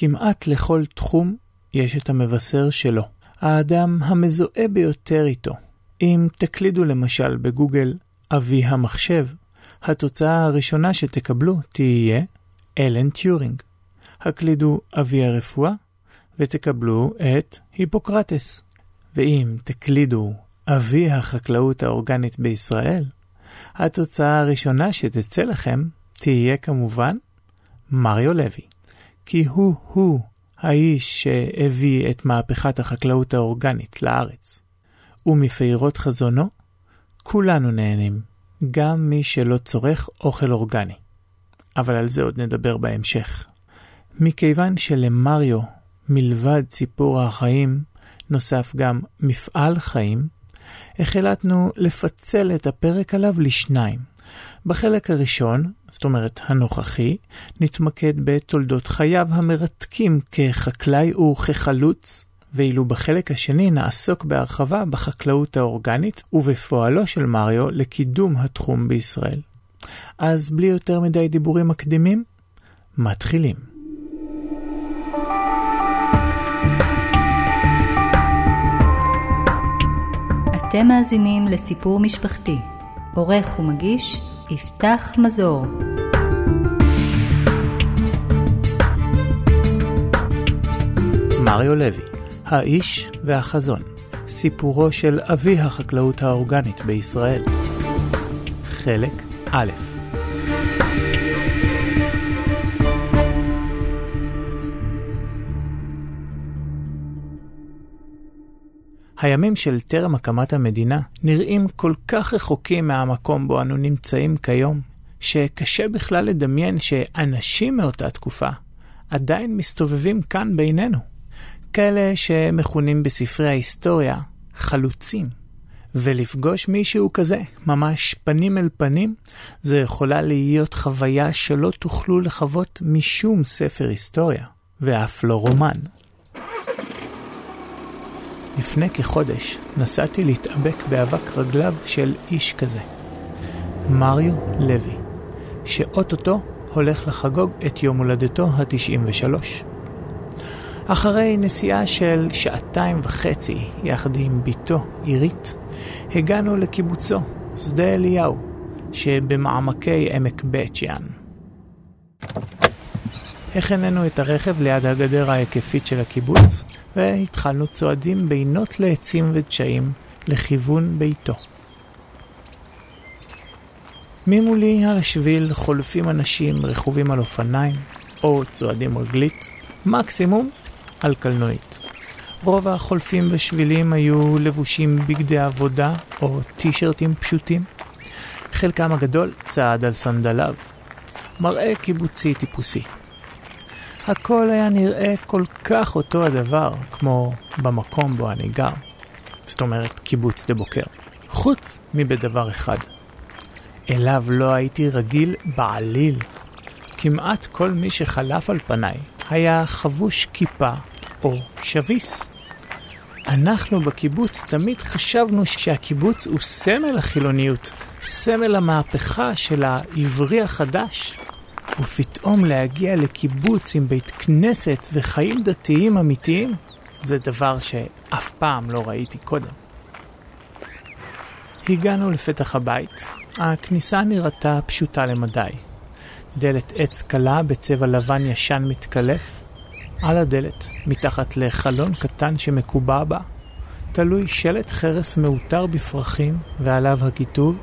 כמעט לכל תחום יש את המבשר שלו, האדם המזוהה ביותר איתו. אם תקלידו למשל בגוגל אבי המחשב, התוצאה הראשונה שתקבלו תהיה אלן טיורינג. הקלידו אבי הרפואה ותקבלו את היפוקרטס. ואם תקלידו אבי החקלאות האורגנית בישראל, התוצאה הראשונה שתצא לכם תהיה כמובן מריו לוי. כי הוא-הוא האיש שהביא את מהפכת החקלאות האורגנית לארץ. ומפירות חזונו, כולנו נהנים, גם מי שלא צורך אוכל אורגני. אבל על זה עוד נדבר בהמשך. מכיוון שלמריו, מלבד סיפור החיים, נוסף גם מפעל חיים, החלטנו לפצל את הפרק עליו לשניים. בחלק הראשון, זאת אומרת הנוכחי, נתמקד בתולדות חייו המרתקים כחקלאי וכחלוץ, ואילו בחלק השני נעסוק בהרחבה בחקלאות האורגנית ובפועלו של מריו לקידום התחום בישראל. אז בלי יותר מדי דיבורים מקדימים, מתחילים. אתם מאזינים לסיפור משפחתי. עורך ומגיש יפתח מזור. מריו לוי, האיש והחזון, סיפורו של אבי החקלאות האורגנית בישראל. חלק א' הימים של טרם הקמת המדינה נראים כל כך רחוקים מהמקום בו אנו נמצאים כיום, שקשה בכלל לדמיין שאנשים מאותה תקופה עדיין מסתובבים כאן בינינו. כאלה שמכונים בספרי ההיסטוריה חלוצים. ולפגוש מישהו כזה, ממש פנים אל פנים, זו יכולה להיות חוויה שלא תוכלו לחוות משום ספר היסטוריה, ואף לא רומן. לפני כחודש נסעתי להתאבק באבק רגליו של איש כזה, מריו לוי, שאו-טו-טו הולך לחגוג את יום הולדתו ה-93. אחרי נסיעה של שעתיים וחצי יחד עם בתו עירית, הגענו לקיבוצו, שדה אליהו, שבמעמקי עמק בית שאן. החננו את הרכב ליד הגדר ההיקפית של הקיבוץ, והתחלנו צועדים בינות לעצים ודשאים לכיוון ביתו. ממולי על השביל חולפים אנשים רכובים על אופניים, או צועדים רגלית, מקסימום על קלנועית. רוב החולפים בשבילים היו לבושים בגדי עבודה או טישרטים פשוטים. חלקם הגדול צעד על סנדליו. מראה קיבוצי טיפוסי. הכל היה נראה כל כך אותו הדבר, כמו במקום בו אני גר. זאת אומרת, קיבוץ דה בוקר. חוץ מבדבר אחד. אליו לא הייתי רגיל בעליל. כמעט כל מי שחלף על פניי היה חבוש כיפה או שביס. אנחנו בקיבוץ תמיד חשבנו שהקיבוץ הוא סמל החילוניות, סמל המהפכה של העברי החדש. ופתאום להגיע לקיבוץ עם בית כנסת וחיים דתיים אמיתיים, זה דבר שאף פעם לא ראיתי קודם. הגענו לפתח הבית. הכניסה נראתה פשוטה למדי. דלת עץ קלה בצבע לבן ישן מתקלף. על הדלת, מתחת לחלון קטן שמקובע בה, תלוי שלט חרס מעוטר בפרחים, ועליו הכיתוב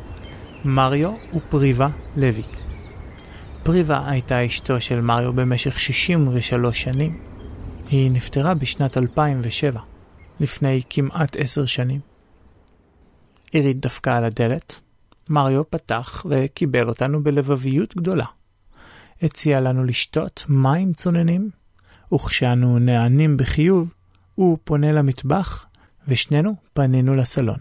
מריו ופריבה לוי. פריבה הייתה אשתו של מריו במשך 63 שנים. היא נפטרה בשנת 2007, לפני כמעט עשר שנים. עירית דפקה על הדלת, מריו פתח וקיבל אותנו בלבביות גדולה. הציע לנו לשתות מים צוננים, וכשאנו נענים בחיוב, הוא פונה למטבח, ושנינו פנינו לסלון.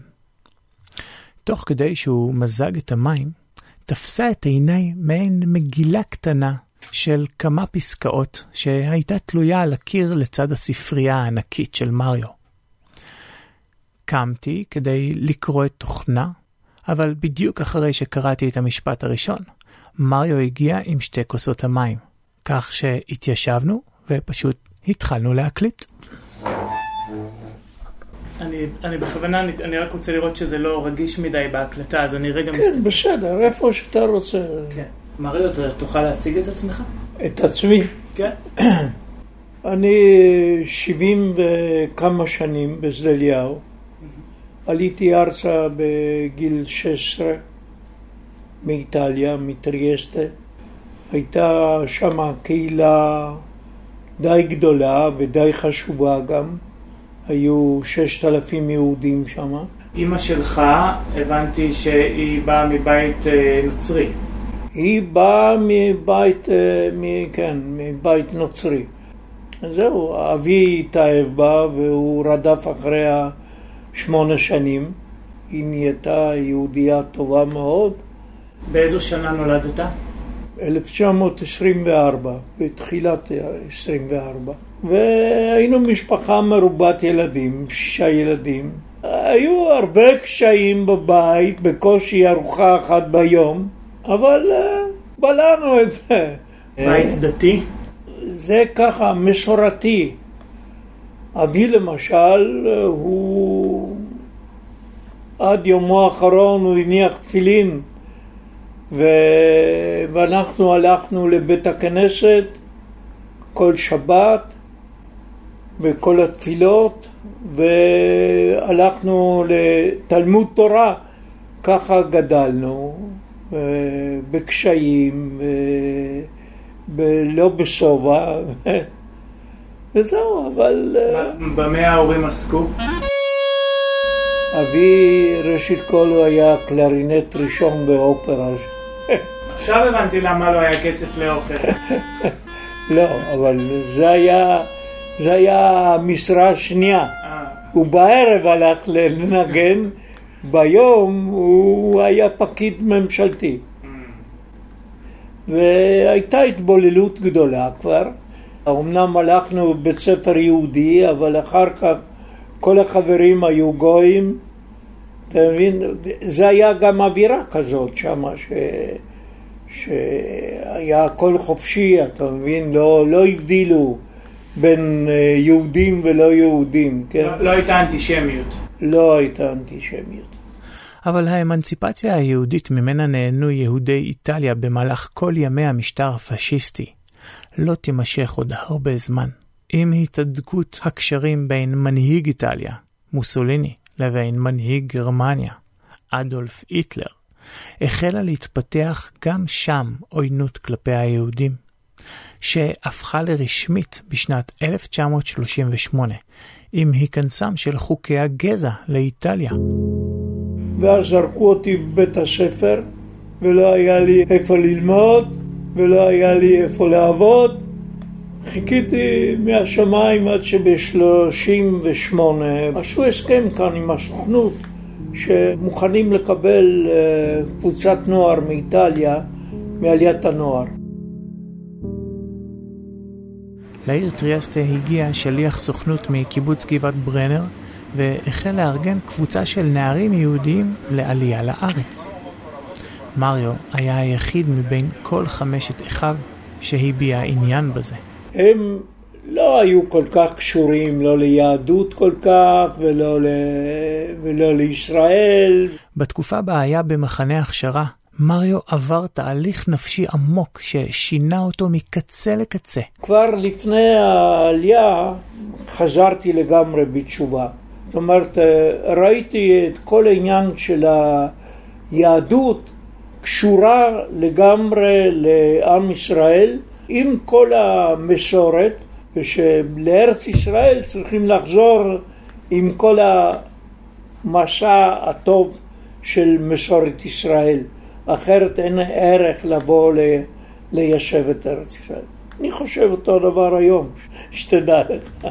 תוך כדי שהוא מזג את המים, תפסה את עיניי מעין מגילה קטנה של כמה פסקאות שהייתה תלויה על הקיר לצד הספרייה הענקית של מריו. קמתי כדי לקרוא את תוכנה, אבל בדיוק אחרי שקראתי את המשפט הראשון, מריו הגיע עם שתי כוסות המים, כך שהתיישבנו ופשוט התחלנו להקליט. אני, אני בכוונה, אני, אני רק רוצה לראות שזה לא רגיש מדי בהקלטה, אז אני רגע כן, מסתכל. בסדר, איפה שאתה רוצה. כן. מריו, אתה תוכל להציג את עצמך? את עצמי. כן. אני שבעים וכמה שנים בשדה אליהו. עליתי ארצה בגיל 16 מאיטליה, מטריאסטה. הייתה שם קהילה די גדולה ודי חשובה גם. היו ששת אלפים יהודים שם. אימא שלך, הבנתי שהיא באה מבית אה, נוצרי. היא באה מבית, אה, כן, מבית נוצרי. זהו, אבי התאהב בה והוא רדף אחריה שמונה שנים. היא נהייתה יהודייה טובה מאוד. באיזו שנה נולדת? 1924, בתחילת 24. והיינו משפחה מרובת ילדים, שישה ילדים. היו הרבה קשיים בבית, בקושי ארוחה אחת ביום, אבל אה, בלענו את זה. בית דתי? זה ככה, מסורתי. אבי למשל, הוא עד יומו האחרון הוא הניח תפילין ו... ואנחנו הלכנו לבית הכנסת כל שבת בכל התפילות והלכנו לתלמוד תורה, ככה גדלנו, בקשיים, לא בשובע, וזהו, אבל... במה ההורים עסקו? אבי, ראשית כל, הוא היה קלרינט ראשון באופרה. עכשיו הבנתי למה לא היה כסף לאוכל. לא, אבל זה היה, זה היה המשרה השנייה. אה, הוא בערב הלך לנגן, ביום הוא היה פקיד ממשלתי. והייתה התבוללות גדולה כבר. אמנם הלכנו בבית ספר יהודי, אבל אחר כך כל החברים היו גויים. אתה מבין? זה היה גם אווירה כזאת שם, ש... שהיה הכל חופשי, אתה מבין? לא, לא הבדילו בין אה, יהודים ולא יהודים, כן? לא- לא הייתה אנטישמיות. לא הייתה אנטישמיות. אבל האמנציפציה היהודית ממנה נהנו יהודי איטליה במהלך כל ימי המשטר הפשיסטי לא תימשך עוד הרבה זמן. עם התהדקות הקשרים בין מנהיג איטליה, מוסוליני, לבין מנהיג גרמניה, אדולף היטלר, החלה להתפתח גם שם עוינות כלפי היהודים, שהפכה לרשמית בשנת 1938 עם היכנסם של חוקי הגזע לאיטליה. ואז זרקו אותי בבית הספר, ולא היה לי איפה ללמוד, ולא היה לי איפה לעבוד. חיכיתי מהשמיים עד שב-38 עשו הסכם כאן עם הסוכנות שמוכנים לקבל אה, קבוצת נוער מאיטליה, מעליית הנוער. לעיר טריאסטה הגיע שליח סוכנות מקיבוץ גבעת ברנר והחל לארגן קבוצה של נערים יהודיים לעלייה לארץ. מריו היה היחיד מבין כל חמשת אחיו שהביע עניין בזה. הם לא היו כל כך קשורים, לא ליהדות כל כך, ולא, ל... ולא לישראל. בתקופה בה היה במחנה הכשרה, מריו עבר תהליך נפשי עמוק ששינה אותו מקצה לקצה. כבר לפני העלייה חזרתי לגמרי בתשובה. זאת אומרת, ראיתי את כל העניין של היהדות קשורה לגמרי לעם ישראל, עם כל המסורת, ושלארץ ישראל צריכים לחזור עם כל המסע הטוב של מסורת ישראל. אחרת אין ערך לבוא ל... ליישב את ארץ ישראל. אני חושב אותו דבר היום, שתדע לך.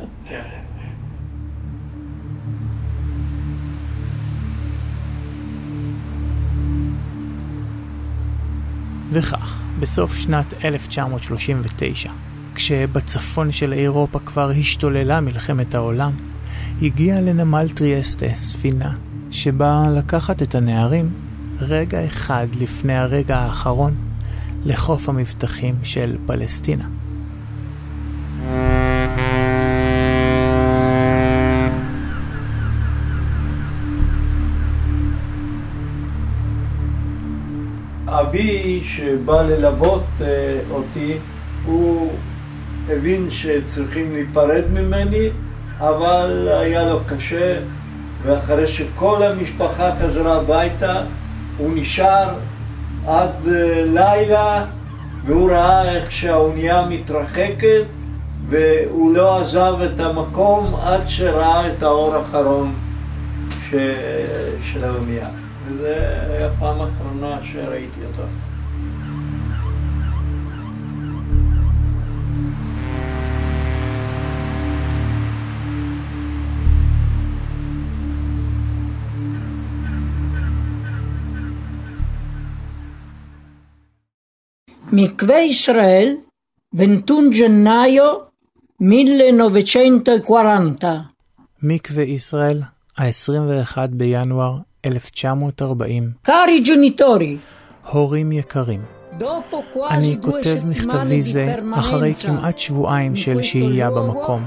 וכך, בסוף שנת 1939, כשבצפון של אירופה כבר השתוללה מלחמת העולם, הגיעה לנמל טריאסטה ספינה שבאה לקחת את הנערים רגע אחד לפני הרגע האחרון לחוף המבטחים של פלסטינה. אבי שבא ללוות אה, אותי, הוא הבין שצריכים להיפרד ממני, אבל היה לו קשה, ואחרי שכל המשפחה חזרה הביתה, הוא נשאר עד לילה, והוא ראה איך שהאונייה מתרחקת, והוא לא עזב את המקום עד שראה את האור האחרון ש... של האונייה. וזו הפעם האחרונה שראיתי אותו. מקווה ישראל בנתון ג'נאיו מילה נובצ'נטה קוורנטה. מקווה ישראל, ה-21 בינואר 1940. קארי ג'וניטורי. הורים יקרים. אני כותב מכתבי זה אחרי כמעט שבועיים של שהייה במקום.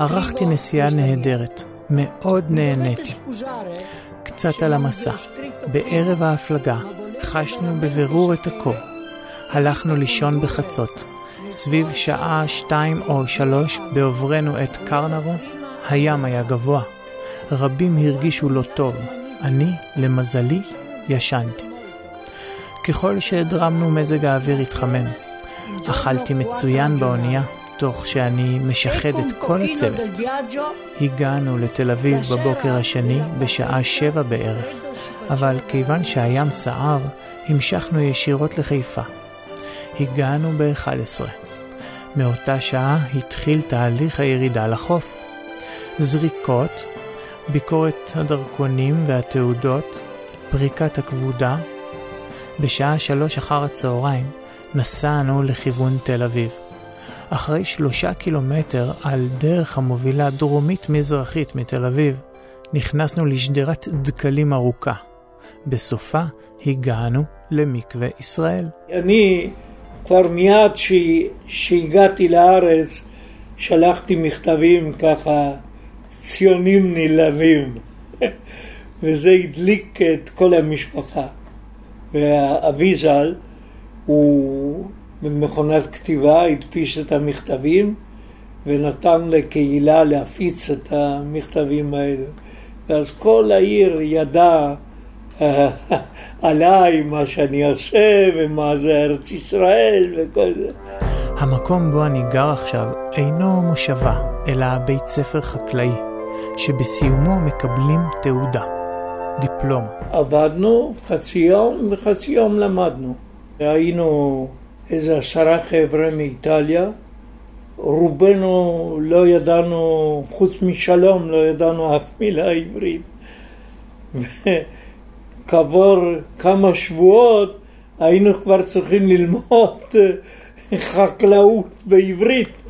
ערכתי נסיעה נהדרת, מאוד נהניתי. קצת על המסע, בערב ההפלגה חשנו בבירור את הכל. הלכנו לישון בחצות. סביב שעה שתיים או שלוש בעוברנו את קרנרו, הים היה גבוה. רבים הרגישו לא טוב. אני, למזלי, ישנתי. ככל שהדרמנו מזג האוויר התחמם. אכלתי מצוין באונייה, תוך שאני משחד את כל הצוות. הגענו לתל אביב בבוקר השני בשעה שבע בערב, אבל כיוון שהים סער, המשכנו ישירות לחיפה. הגענו ב-11. מאותה שעה התחיל תהליך הירידה לחוף. זריקות, ביקורת הדרכונים והתעודות, פריקת הכבודה. בשעה שלוש אחר הצהריים נסענו לכיוון תל אביב. אחרי שלושה קילומטר על דרך המובילה דרומית-מזרחית מתל אביב, נכנסנו לשדרת דקלים ארוכה. בסופה הגענו למקווה ישראל. אני כבר מיד שהגעתי לארץ שלחתי מכתבים ככה ציונים נלהבים. וזה הדליק את כל המשפחה. ואבי ז"ל הוא במכונת כתיבה הדפיס את המכתבים ונתן לקהילה להפיץ את המכתבים האלה. ואז כל העיר ידעה עליי, מה שאני עושה, ומה זה ארץ ישראל, וכל זה. המקום בו אני גר עכשיו אינו מושבה, אלא בית ספר חקלאי, שבסיומו מקבלים תעודה, דיפלומה. עבדנו חצי יום, וחצי יום למדנו. היינו איזה עשרה חבר'ה מאיטליה, רובנו לא ידענו, חוץ משלום, לא ידענו אף מילה עברית. כעבור כמה שבועות היינו כבר צריכים ללמוד חקלאות בעברית.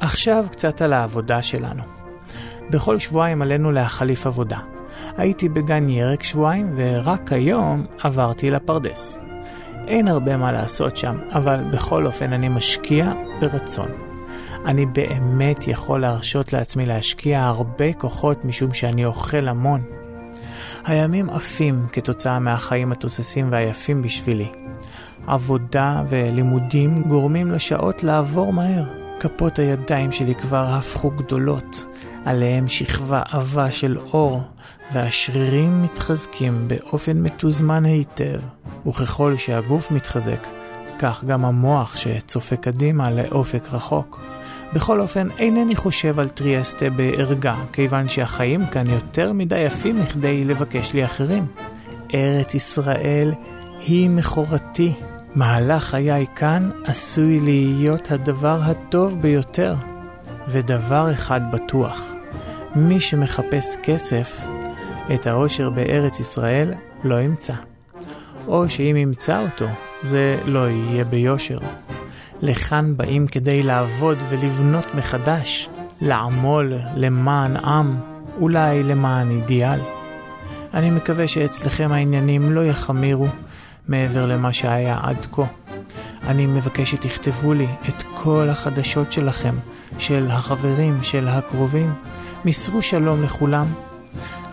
עכשיו קצת על העבודה שלנו. בכל שבועיים עלינו להחליף עבודה. הייתי בגן ירק שבועיים, ורק היום עברתי לפרדס. אין הרבה מה לעשות שם, אבל בכל אופן אני משקיע ברצון. אני באמת יכול להרשות לעצמי להשקיע הרבה כוחות משום שאני אוכל המון. הימים עפים כתוצאה מהחיים התוססים והיפים בשבילי. עבודה ולימודים גורמים לשעות לעבור מהר. כפות הידיים שלי כבר הפכו גדולות, עליהם שכבה עבה של אור, והשרירים מתחזקים באופן מתוזמן היטב. וככל שהגוף מתחזק, כך גם המוח שצופה קדימה לאופק רחוק. בכל אופן, אינני חושב על טריאסטה בערגה, כיוון שהחיים כאן יותר מדי יפים מכדי לבקש לי אחרים. ארץ ישראל היא מכורתי. מהלך חיי כאן עשוי להיות הדבר הטוב ביותר. ודבר אחד בטוח, מי שמחפש כסף, את האושר בארץ ישראל לא ימצא. או שאם ימצא אותו, זה לא יהיה ביושר. לכאן באים כדי לעבוד ולבנות מחדש, לעמול למען עם, אולי למען אידיאל. אני מקווה שאצלכם העניינים לא יחמירו מעבר למה שהיה עד כה. אני מבקש שתכתבו לי את כל החדשות שלכם, של החברים, של הקרובים. מסרו שלום לכולם.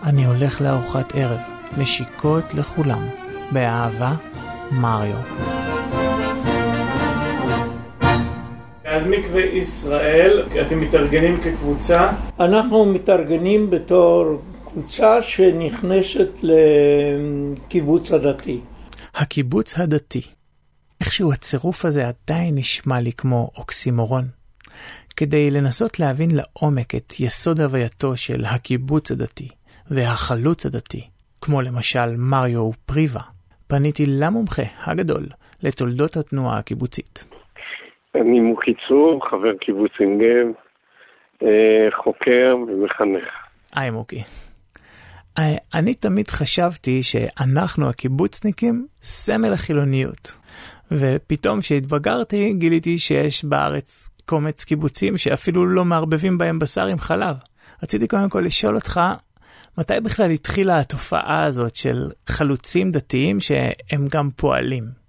אני הולך לארוחת ערב, נשיקות לכולם. באהבה, מריו. אז מקווה ישראל, אתם מתארגנים כקבוצה? אנחנו מתארגנים בתור קבוצה שנכנסת לקיבוץ הדתי. הקיבוץ הדתי. איכשהו הצירוף הזה עדיין נשמע לי כמו אוקסימורון. כדי לנסות להבין לעומק את יסוד הווייתו של הקיבוץ הדתי והחלוץ הדתי, כמו למשל מריו פריבה, פניתי למומחה הגדול לתולדות התנועה הקיבוצית. אני מוקי צור, חבר קיבוץ עין גב, אה, חוקר ומחנך. היי מוקי. אה, אני תמיד חשבתי שאנחנו הקיבוצניקים סמל החילוניות. ופתאום כשהתבגרתי גיליתי שיש בארץ קומץ קיבוצים שאפילו לא מערבבים בהם בשר עם חלב. רציתי קודם כל לשאול אותך, מתי בכלל התחילה התופעה הזאת של חלוצים דתיים שהם גם פועלים?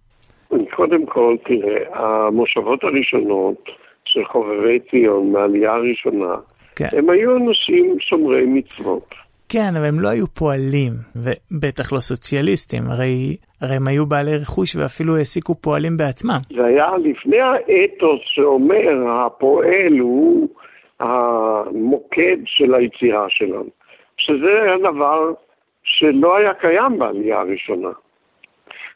קודם כל, תראה, המושבות הראשונות של חובבי ציון מהעלייה הראשונה, כן. הם היו אנשים שומרי מצוות. כן, אבל הם לא היו פועלים, ובטח לא סוציאליסטים, הרי, הרי הם היו בעלי רכוש ואפילו העסיקו פועלים בעצמם. זה היה לפני האתוס שאומר הפועל הוא המוקד של היצירה שלנו, שזה היה דבר שלא היה קיים בעלייה הראשונה.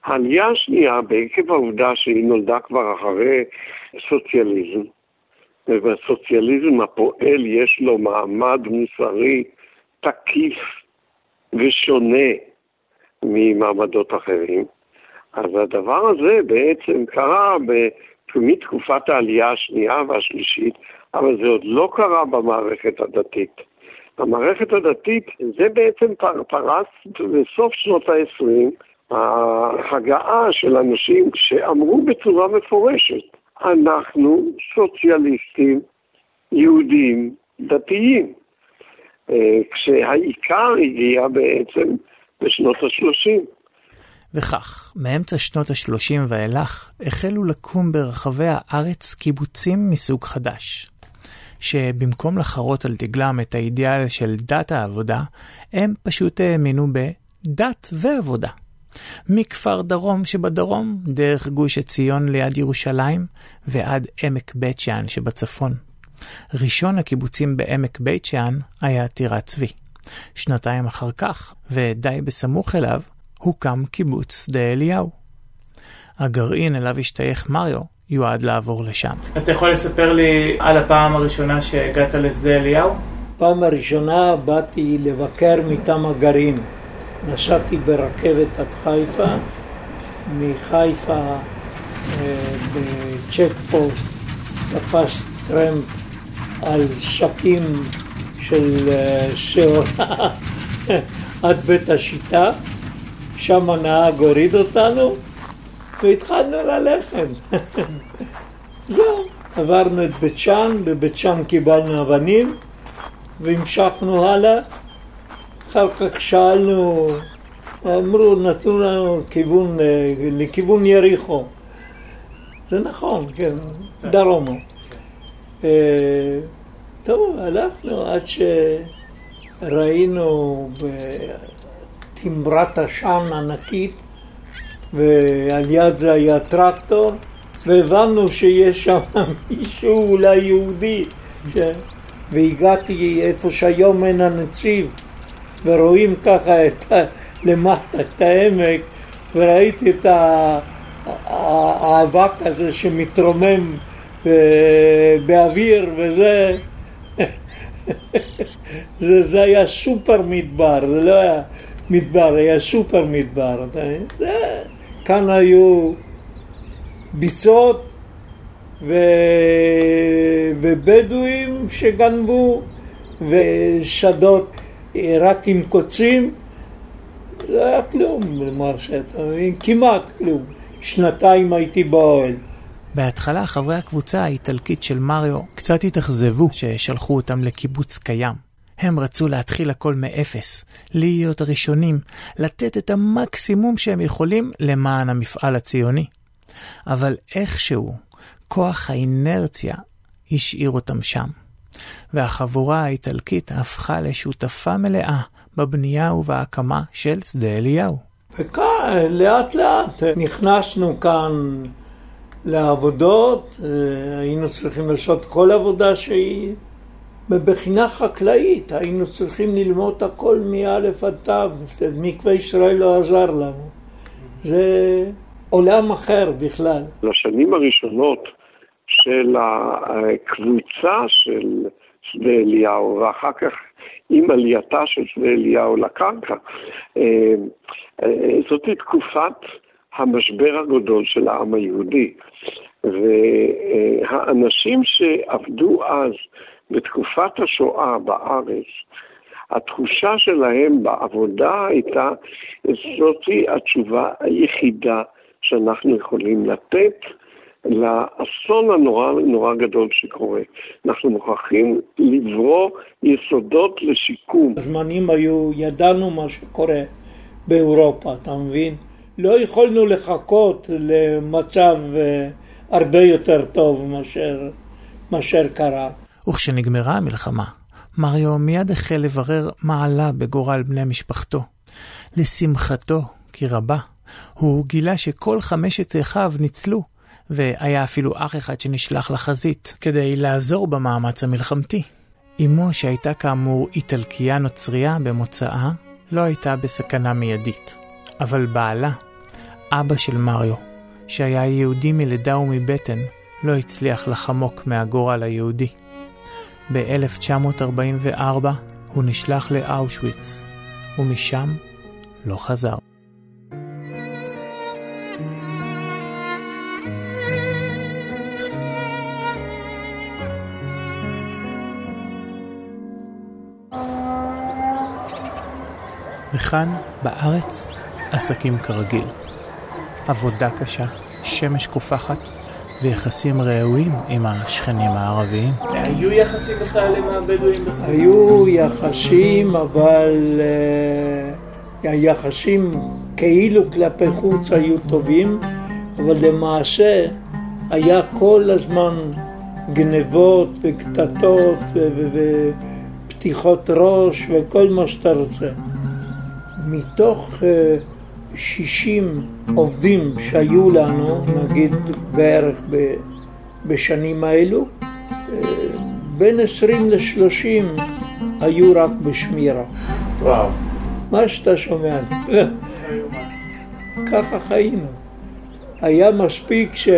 העלייה השנייה, בעקב העובדה שהיא נולדה כבר אחרי סוציאליזם, ובסוציאליזם הפועל יש לו מעמד מוסרי תקיף ושונה ממעמדות אחרים, אז הדבר הזה בעצם קרה מתקופת העלייה השנייה והשלישית, אבל זה עוד לא קרה במערכת הדתית. המערכת הדתית, זה בעצם פרס בסוף שנות ה-20, ההגעה של אנשים שאמרו בצורה מפורשת, אנחנו סוציאליסטים, יהודים, דתיים. אה, כשהעיקר הגיע בעצם בשנות ה-30. וכך, מאמצע שנות ה-30 ואילך, החלו לקום ברחבי הארץ קיבוצים מסוג חדש. שבמקום לחרות על דגלם את האידיאל של דת העבודה, הם פשוט האמינו בדת ועבודה. מכפר דרום שבדרום, דרך גוש עציון ליד ירושלים, ועד עמק בית שאן שבצפון. ראשון הקיבוצים בעמק בית שאן היה טירת צבי. שנתיים אחר כך, ודי בסמוך אליו, הוקם קיבוץ שדה אליהו. הגרעין אליו השתייך מריו יועד לעבור לשם. אתה יכול לספר לי על הפעם הראשונה שהגעת לשדה אליהו? פעם הראשונה באתי לבקר מטעם הגרעין. נסעתי ברכבת עד חיפה, מחיפה אה, בצ'ק פוסט תפס טרמפ על שקים של אה, שעורה עד בית השיטה, שם הנהג הוריד אותנו והתחלנו ללכת. זהו, עברנו את בית שאן, בבית שאן קיבלנו אבנים והמשכנו הלאה. אחר כך שאלנו, אמרו, נתנו לנו כיוון, אה, לכיוון יריחו. זה נכון, כן, דרומו. אה, טוב, הלכנו עד שראינו תמרת עשן ענקית, ועל יד זה היה טרקטור, והבנו שיש שם מישהו אולי יהודי. ש... והגעתי איפה שהיום אין הנציב, ורואים ככה את. למטה את העמק, וראיתי את האבק הזה שמתרומם באוויר וזה, זה, זה היה סופר מדבר, זה לא היה מדבר, היה סופר מדבר. זה, כאן היו ביצות ו... ובדואים שגנבו ושדות רק עם קוצים, לא היה כלום, למעשה, אתה מבין? כמעט כלום. שנתיים הייתי באוהל. בהתחלה חברי הקבוצה האיטלקית של מריו קצת התאכזבו ששלחו אותם לקיבוץ קיים. הם רצו להתחיל הכל מאפס, להיות הראשונים, לתת את המקסימום שהם יכולים למען המפעל הציוני. אבל איכשהו, כוח האינרציה השאיר אותם שם. והחבורה האיטלקית הפכה לשותפה מלאה בבנייה ובהקמה של שדה אליהו. וכאן, לאט לאט, נכנסנו כאן לעבודות, אה, היינו צריכים לעשות כל עבודה שהיא. מבחינה חקלאית היינו צריכים ללמוד הכל מא' עד ת', מקווה ישראל לא עזר לנו. זה עולם אחר בכלל. לשנים הראשונות של הקבוצה של שדה אליהו, ואחר כך עם עלייתה של שדה אליהו לקרקע, אה, אה, זאת תקופת המשבר הגדול של העם היהודי. והאנשים שעבדו אז בתקופת השואה בארץ, התחושה שלהם בעבודה הייתה, זאתי התשובה היחידה שאנחנו יכולים לתת לאסון הנורא נורא גדול שקורה. אנחנו מוכרחים לברוא יסודות לשיקום. הזמנים היו, ידענו מה שקורה באירופה, אתה מבין? לא יכולנו לחכות למצב אה, הרבה יותר טוב מאשר, מאשר קרה. וכשנגמרה המלחמה, מריו מיד החל לברר מה עלה בגורל בני משפחתו. לשמחתו, כי רבה, הוא גילה שכל חמשת אחיו ניצלו, והיה אפילו אח אחד שנשלח לחזית כדי לעזור במאמץ המלחמתי. אמו, שהייתה כאמור איטלקייה נוצרייה במוצאה, לא הייתה בסכנה מיידית. אבל בעלה, אבא של מריו, שהיה יהודי מלידה ומבטן, לא הצליח לחמוק מהגורל היהודי. ב-1944 הוא נשלח לאושוויץ, ומשם לא חזר. וכאן, בארץ, עסקים כרגיל. עבודה קשה, שמש קופחת, ויחסים ראויים עם השכנים הערביים. היו יחסים בכלל עם הבדואים בסדר? היו יחסים, אבל uh, היחסים כאילו כלפי חוץ היו טובים, אבל למעשה היה כל הזמן גנבות וקטטות ופתיחות ראש וכל מה שאתה רוצה. מתוך uh, 60 עובדים שהיו לנו, נגיד בערך בשנים האלו, בין 20 ל-30 היו רק בשמירה. וואו. מה שאתה שומע. ככה חיינו. היה מספיק ש...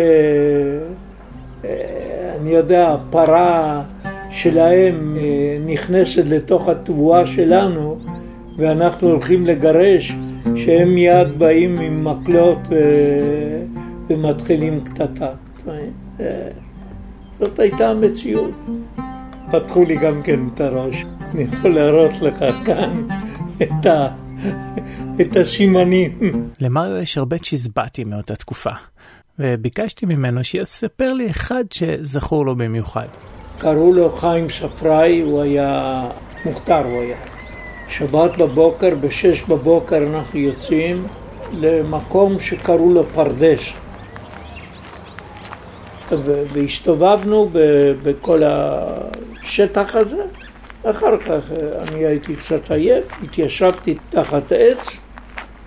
אני יודע, פרה שלהם אה, נכנסת לתוך התבואה שלנו ואנחנו הולכים לגרש, שהם מיד באים עם מקלות ו... ומתחילים קטטה. זאת הייתה המציאות. פתחו לי גם כן את הראש. אני יכול להראות לך כאן את, ה... את השימנים. למריו יש הרבה צ'יזבטים מאותה תקופה, וביקשתי ממנו שיספר לי אחד שזכור לו במיוחד. קראו לו חיים שפראי, הוא היה מוכתר, הוא היה. שבת בבוקר, בשש בבוקר אנחנו יוצאים למקום שקראו לו פרדש. והסתובבנו בכל השטח הזה. אחר כך אני הייתי קצת עייף, התיישבתי תחת עץ,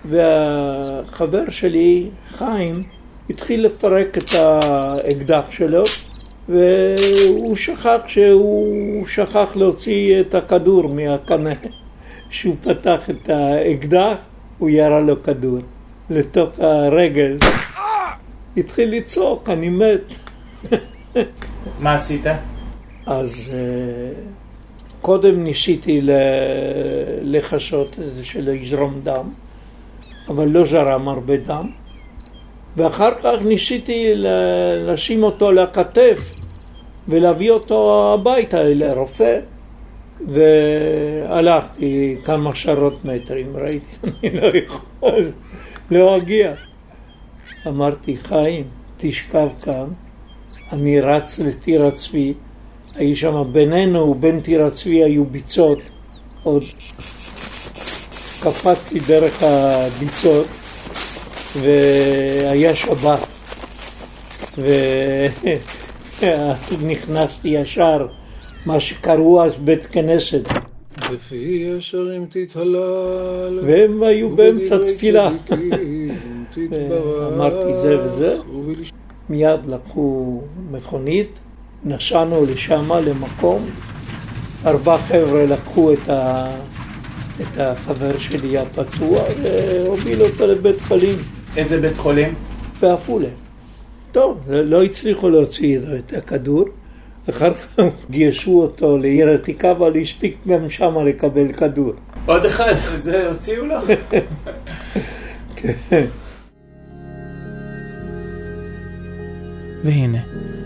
והחבר שלי, חיים, התחיל לפרק את האקדח שלו, והוא שכח שהוא שכח להוציא את הכדור מהקנה. כשהוא פתח את האקדח, הוא ירה לו כדור לתוך הרגל. התחיל לצעוק, אני מת. מה עשית? אז אה, קודם ניסיתי לחשות איזה שלא יזרום דם, אבל לא זרם הרבה דם, ואחר כך ניסיתי לשים אותו לכתף ולהביא אותו הביתה לרופא. והלכתי כמה שרות מטרים, ראיתי, אני לא יכול להגיע. אמרתי, חיים, תשכב כאן, אני רץ לטיר הצבי, היו שם בינינו ובין טיר הצבי היו ביצות, עוד קפצתי דרך הביצות והיה שבת ונכנסתי ישר מה שקראו אז בית כנסת, לפי ישרים תתהלל. והם היו באמצע תפילה. תתברך. אמרתי זה וזה. מיד לקחו מכונית, נסענו לשם, למקום. ארבעה חבר'ה לקחו את, ה... את החבר שלי הפצוע והובילו אותו לבית חולים איזה בית חולים? בעפולה. טוב, לא הצליחו להוציא את הכדור. אחר כך גייסו אותו לעיר עתיקה, אבל הספיק גם שם לקבל כדור. עוד אחד, את זה הוציאו לו? והנה,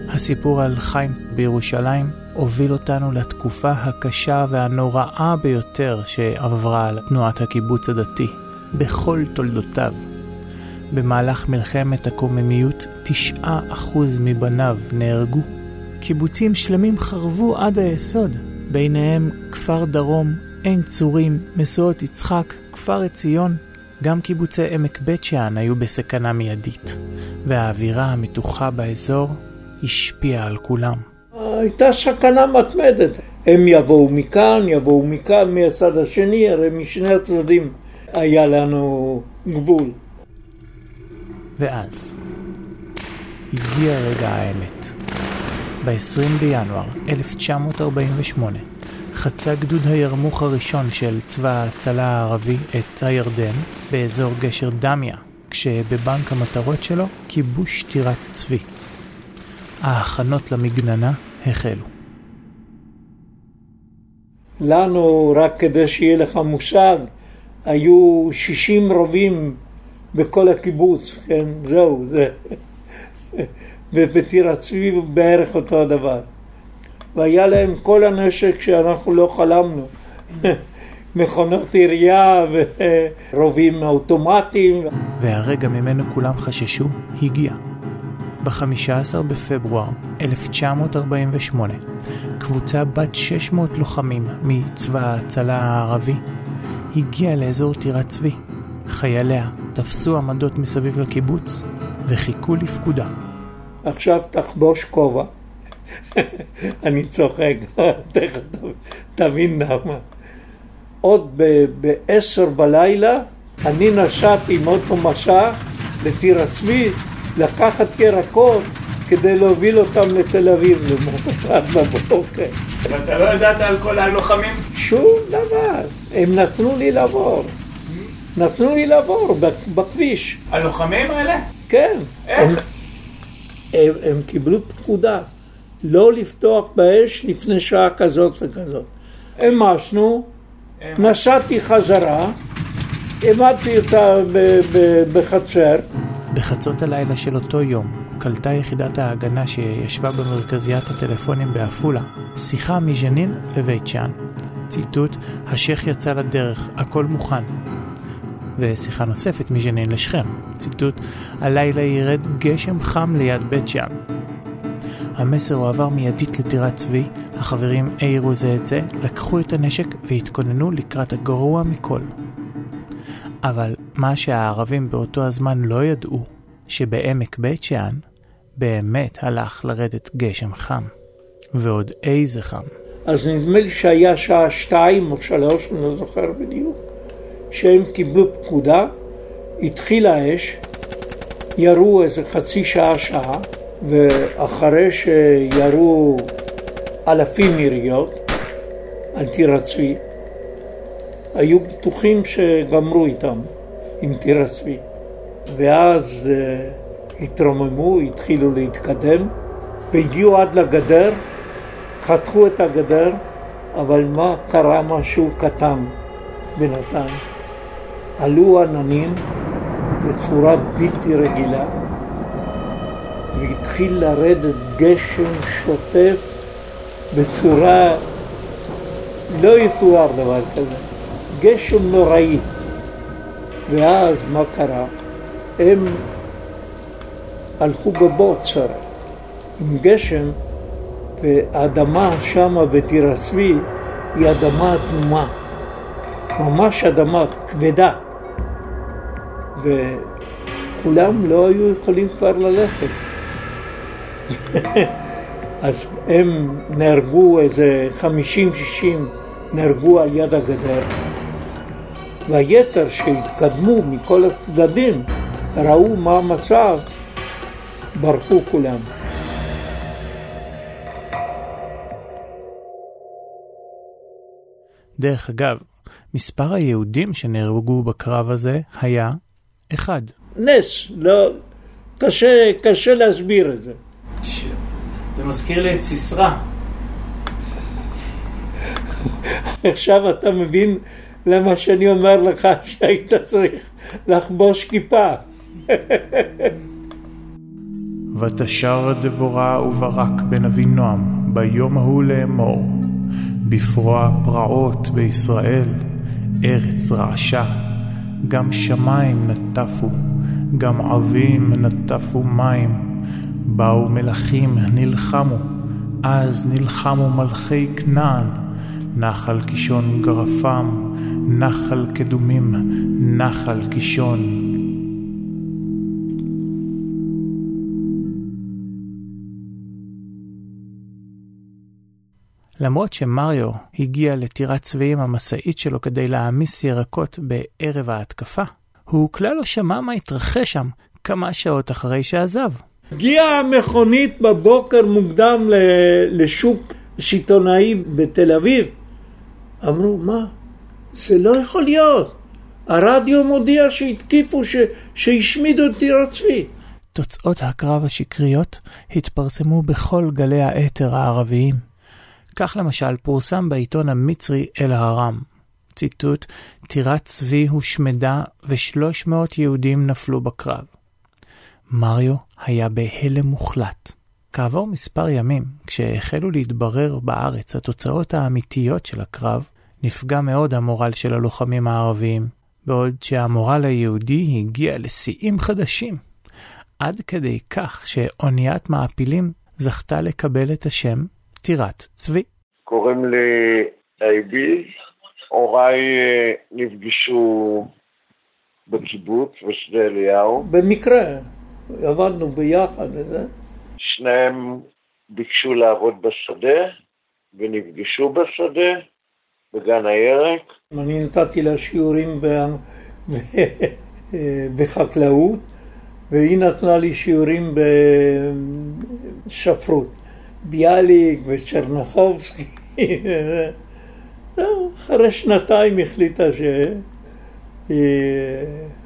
הסיפור על חיים בירושלים הוביל אותנו לתקופה הקשה והנוראה ביותר שעברה על תנועת הקיבוץ הדתי, בכל תולדותיו. במהלך מלחמת הקוממיות, תשעה אחוז מבניו נהרגו. קיבוצים שלמים חרבו עד היסוד, ביניהם כפר דרום, עין צורים, משואות יצחק, כפר עציון. גם קיבוצי עמק בית שאן היו בסכנה מיידית, והאווירה המתוחה באזור השפיעה על כולם. הייתה סכנה מתמדת. הם יבואו מכאן, יבואו מכאן, מהצד השני, הרי משני הצדדים היה לנו גבול. ואז הגיע רגע האמת. ב-20 בינואר 1948 חצה גדוד הירמוך הראשון של צבא ההצלה הערבי את הירדן באזור גשר דמיה, כשבבנק המטרות שלו כיבוש טירת צבי. ההכנות למגננה החלו. לנו, רק כדי שיהיה לך מושג, היו 60 רובים בכל הקיבוץ, כן, זהו, זה. ובטירת צבי בערך אותו הדבר. והיה להם כל הנשק שאנחנו לא חלמנו. מכונות עירייה ורובים אוטומטיים. והרגע ממנו כולם חששו הגיע. ב-15 בפברואר 1948, קבוצה בת 600 לוחמים מצבא ההצלה הערבי הגיעה לאזור טירת צבי. חייליה תפסו עמדות מסביב לקיבוץ וחיכו לפקודה. עכשיו תחבוש כובע. אני צוחק, תכף תבין למה. עוד ב-10 בלילה אני נסעתי עם אוטו מסע לטיר הצבי לקחת ירקות כדי להוביל אותם לתל אביב למחרת בבוקר. ואתה לא ידעת על כל הלוחמים? שום דבר. הם נתנו לי לעבור. נתנו לי לעבור בכביש. הלוחמים האלה? כן. איך? הם, הם, קיבלו פקודה לא לפתוח באש לפני שעה כזאת וכזאת. המשנו, נסעתי חזרה, העמדתי אותה ב- ב- בחצר, בחצות הלילה של אותו יום קלטה יחידת ההגנה שישבה במרכזיית הטלפונים בעפולה שיחה מז'נין לבית שאן. ציטוט, השייח יצא לדרך, הכל מוכן. ושיחה נוספת מז'נין לשכם. ציטוט, הלילה ירד גשם חם ליד בית שאן. המסר הועבר מיידית לטירת צבי, החברים העירו זה את זה, לקחו את הנשק והתכוננו לקראת הגרוע מכל. אבל מה שהערבים באותו הזמן לא ידעו, שבעמק בית שאן באמת הלך לרדת גשם חם. ועוד איזה חם. אז נדמה לי שהיה שעה שתיים או שלוש, אני לא זוכר בדיוק, שהם קיבלו פקודה, התחילה האש, ירו איזה חצי שעה, שעה, ואחרי שירו אלפים יריות על טיר הצבי, היו בטוחים שגמרו איתם, עם טיר הצבי. ואז uh, התרוממו, התחילו להתקדם, והגיעו עד לגדר, חתכו את הגדר, אבל מה קרה משהו קטן בינתיים? עלו עננים בצורה בלתי רגילה, והתחיל לרדת גשם שוטף בצורה לא יתואר דבר כזה, גשם נוראי. ואז מה קרה? הם הלכו בבוצר עם גשם, והאדמה שמה בטיר הצבי היא אדמה אדומה, ממש אדמה כבדה. וכולם לא היו יכולים כבר ללכת. אז הם נהרגו איזה 50-60 נהרגו על יד הגדר, והיתר שהתקדמו מכל הצדדים ראו מה המצב, ברחו כולם. דרך אגב, מספר היהודים שנהרגו בקרב הזה היה אחד. נס, לא, קשה, קשה להסביר את זה. זה מזכיר לי את סיסרא. עכשיו אתה מבין למה שאני אומר לך שהיית צריך לחבוש כיפה. ותשר דבורה וברק בן אבינועם ביום ההוא לאמור, בפרוע פרעות בישראל, ארץ רעשה, גם שמיים נטפו, גם עבים נטפו מים, באו מלכים נלחמו, אז נלחמו מלכי כנען, נחל קישון גרפם, נחל קדומים, נחל קישון. למרות שמריו הגיע לטירת צבעים המשאית שלו כדי להעמיס ירקות בערב ההתקפה, הוא כלל לא שמע מה התרחש שם כמה שעות אחרי שעזב. הגיעה המכונית בבוקר מוקדם ל- לשוק סיטונאי בתל אביב. אמרו, מה? זה לא יכול להיות. הרדיו מודיע שהתקיפו, ש- שהשמידו את טירת צבי. תוצאות הקרב השקריות התפרסמו בכל גלי האתר הערביים. כך למשל פורסם בעיתון המצרי אל-הרם, ציטוט, טירת צבי הושמדה ו-300 יהודים נפלו בקרב. מריו היה בהלם מוחלט. כעבור מספר ימים, כשהחלו להתברר בארץ התוצאות האמיתיות של הקרב, נפגע מאוד המורל של הלוחמים הערביים, בעוד שהמורל היהודי הגיע לשיאים חדשים. עד כדי כך שאוניית מעפילים זכתה לקבל את השם טירת צבי. קוראים לי אייבי, הוריי אה, נפגשו בקיבוץ בשדה אליהו, במקרה, עבדנו ביחד וזה. שניהם ביקשו לעבוד בשדה ונפגשו בשדה, בגן הירק. אני נתתי לה שיעורים ב... בחקלאות, והיא נתנה לי שיעורים בשפרות. ביאליק וצ'רנחובסקי. אחרי שנתיים החליטה שהיא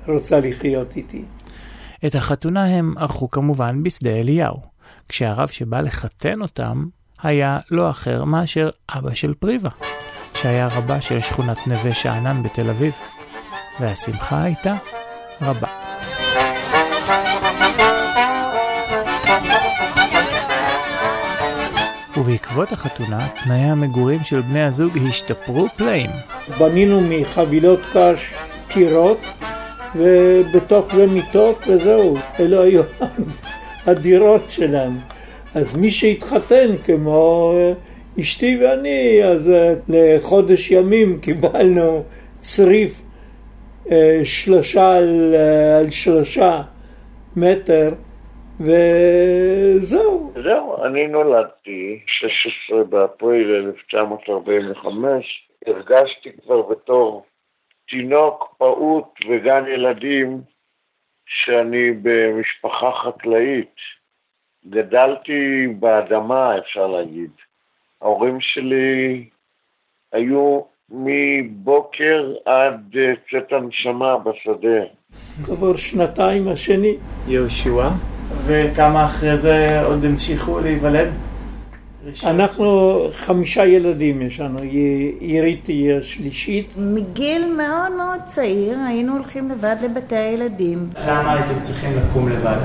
רוצה לחיות איתי. את החתונה הם ערכו כמובן בשדה אליהו, כשהרב שבא לחתן אותם היה לא אחר מאשר אבא של פריבה, שהיה רבה של שכונת נווה שאנן בתל אביב, והשמחה הייתה רבה. ובעקבות החתונה, תנאי המגורים של בני הזוג השתפרו פלאים. בנינו מחבילות קש קירות, ובתוך זה מיטות, וזהו. אלו היו הדירות שלנו. אז מי שהתחתן, כמו אה, אשתי ואני, אז אה, לחודש ימים קיבלנו צריף אה, שלושה על, על שלושה מטר, וזהו. זהו, אני נולדתי 16 באפריל 1945, הרגשתי כבר בתור תינוק פעוט וגן ילדים שאני במשפחה חקלאית. גדלתי באדמה, אפשר להגיד. ההורים שלי היו מבוקר עד אה, צאת הנשמה בשדה. כעבור שנתיים השני. יהושע, וכמה אחרי זה עוד המשיכו להיוולד? אנחנו חמישה ילדים יש לנו, עירית היא השלישית. מגיל מאוד מאוד צעיר היינו הולכים לבד לבתי הילדים, למה הייתם צריכים לקום לבד?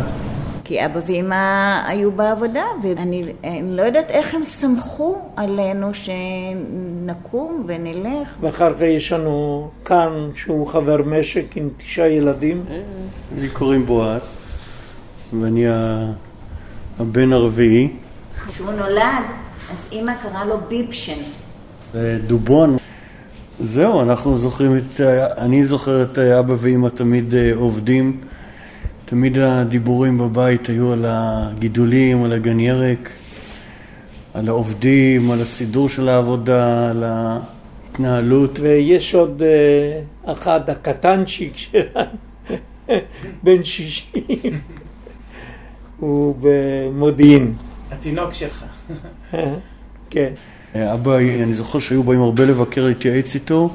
כי אבא ואמא היו בעבודה, ואני אני לא יודעת איך הם סמכו עלינו שנקום ונלך. ואחר כך יש לנו כאן שהוא חבר משק עם תשעה ילדים. לי קוראים בועז, ואני הבן הרביעי. כשהוא נולד, אז אימא קראה לו ביבשן. דובון. זהו, אנחנו זוכרים את... אני זוכר את אבא ואמא תמיד אה, עובדים. תמיד הדיבורים בבית היו על הגידולים, על הגן ירק, על העובדים, על הסידור של העבודה, על התנהלות. ויש עוד אה, אחד, הקטנצ'יק שלנו, בן 60, הוא במודיעין. התינוק שלך. כן. אבא, אני זוכר שהיו באים הרבה לבקר להתייעץ איתו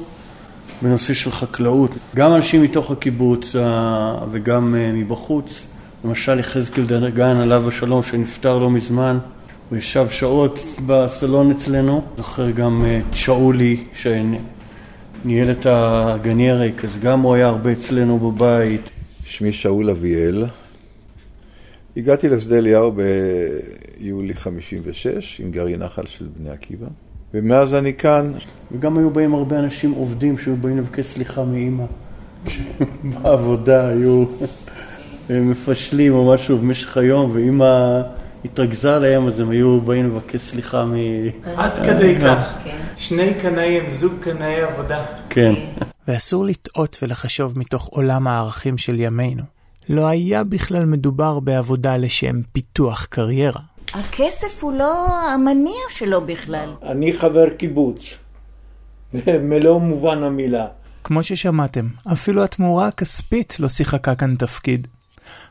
בנושא של חקלאות. גם אנשים מתוך הקיבוץ אה, וגם אה, מבחוץ. למשל יחזקאל דגן עליו השלום שנפטר לא מזמן. הוא ישב שעות בסלון אצלנו. זוכר גם אה, את שאולי שניהל את הגן ירק, אז גם הוא היה הרבה אצלנו בבית. שמי שאול אביאל. הגעתי לשדה אליהו ביולי 56 עם גרעין נחל של בני עקיבא, ומאז אני כאן. וגם היו באים הרבה אנשים עובדים שהיו באים לבקש סליחה מאימא. בעבודה היו מפשלים או משהו במשך היום, ואימא התרכזה עליהם, אז הם היו באים לבקש סליחה מ... עד כדי כך. שני קנאים, זוג קנאי עבודה. כן. ואסור לטעות ולחשוב מתוך עולם הערכים של ימינו. לא היה בכלל מדובר בעבודה לשם פיתוח קריירה. הכסף הוא לא המניע שלו בכלל. אני חבר קיבוץ, במלוא מובן המילה. כמו ששמעתם, אפילו התמורה הכספית לא שיחקה כאן תפקיד.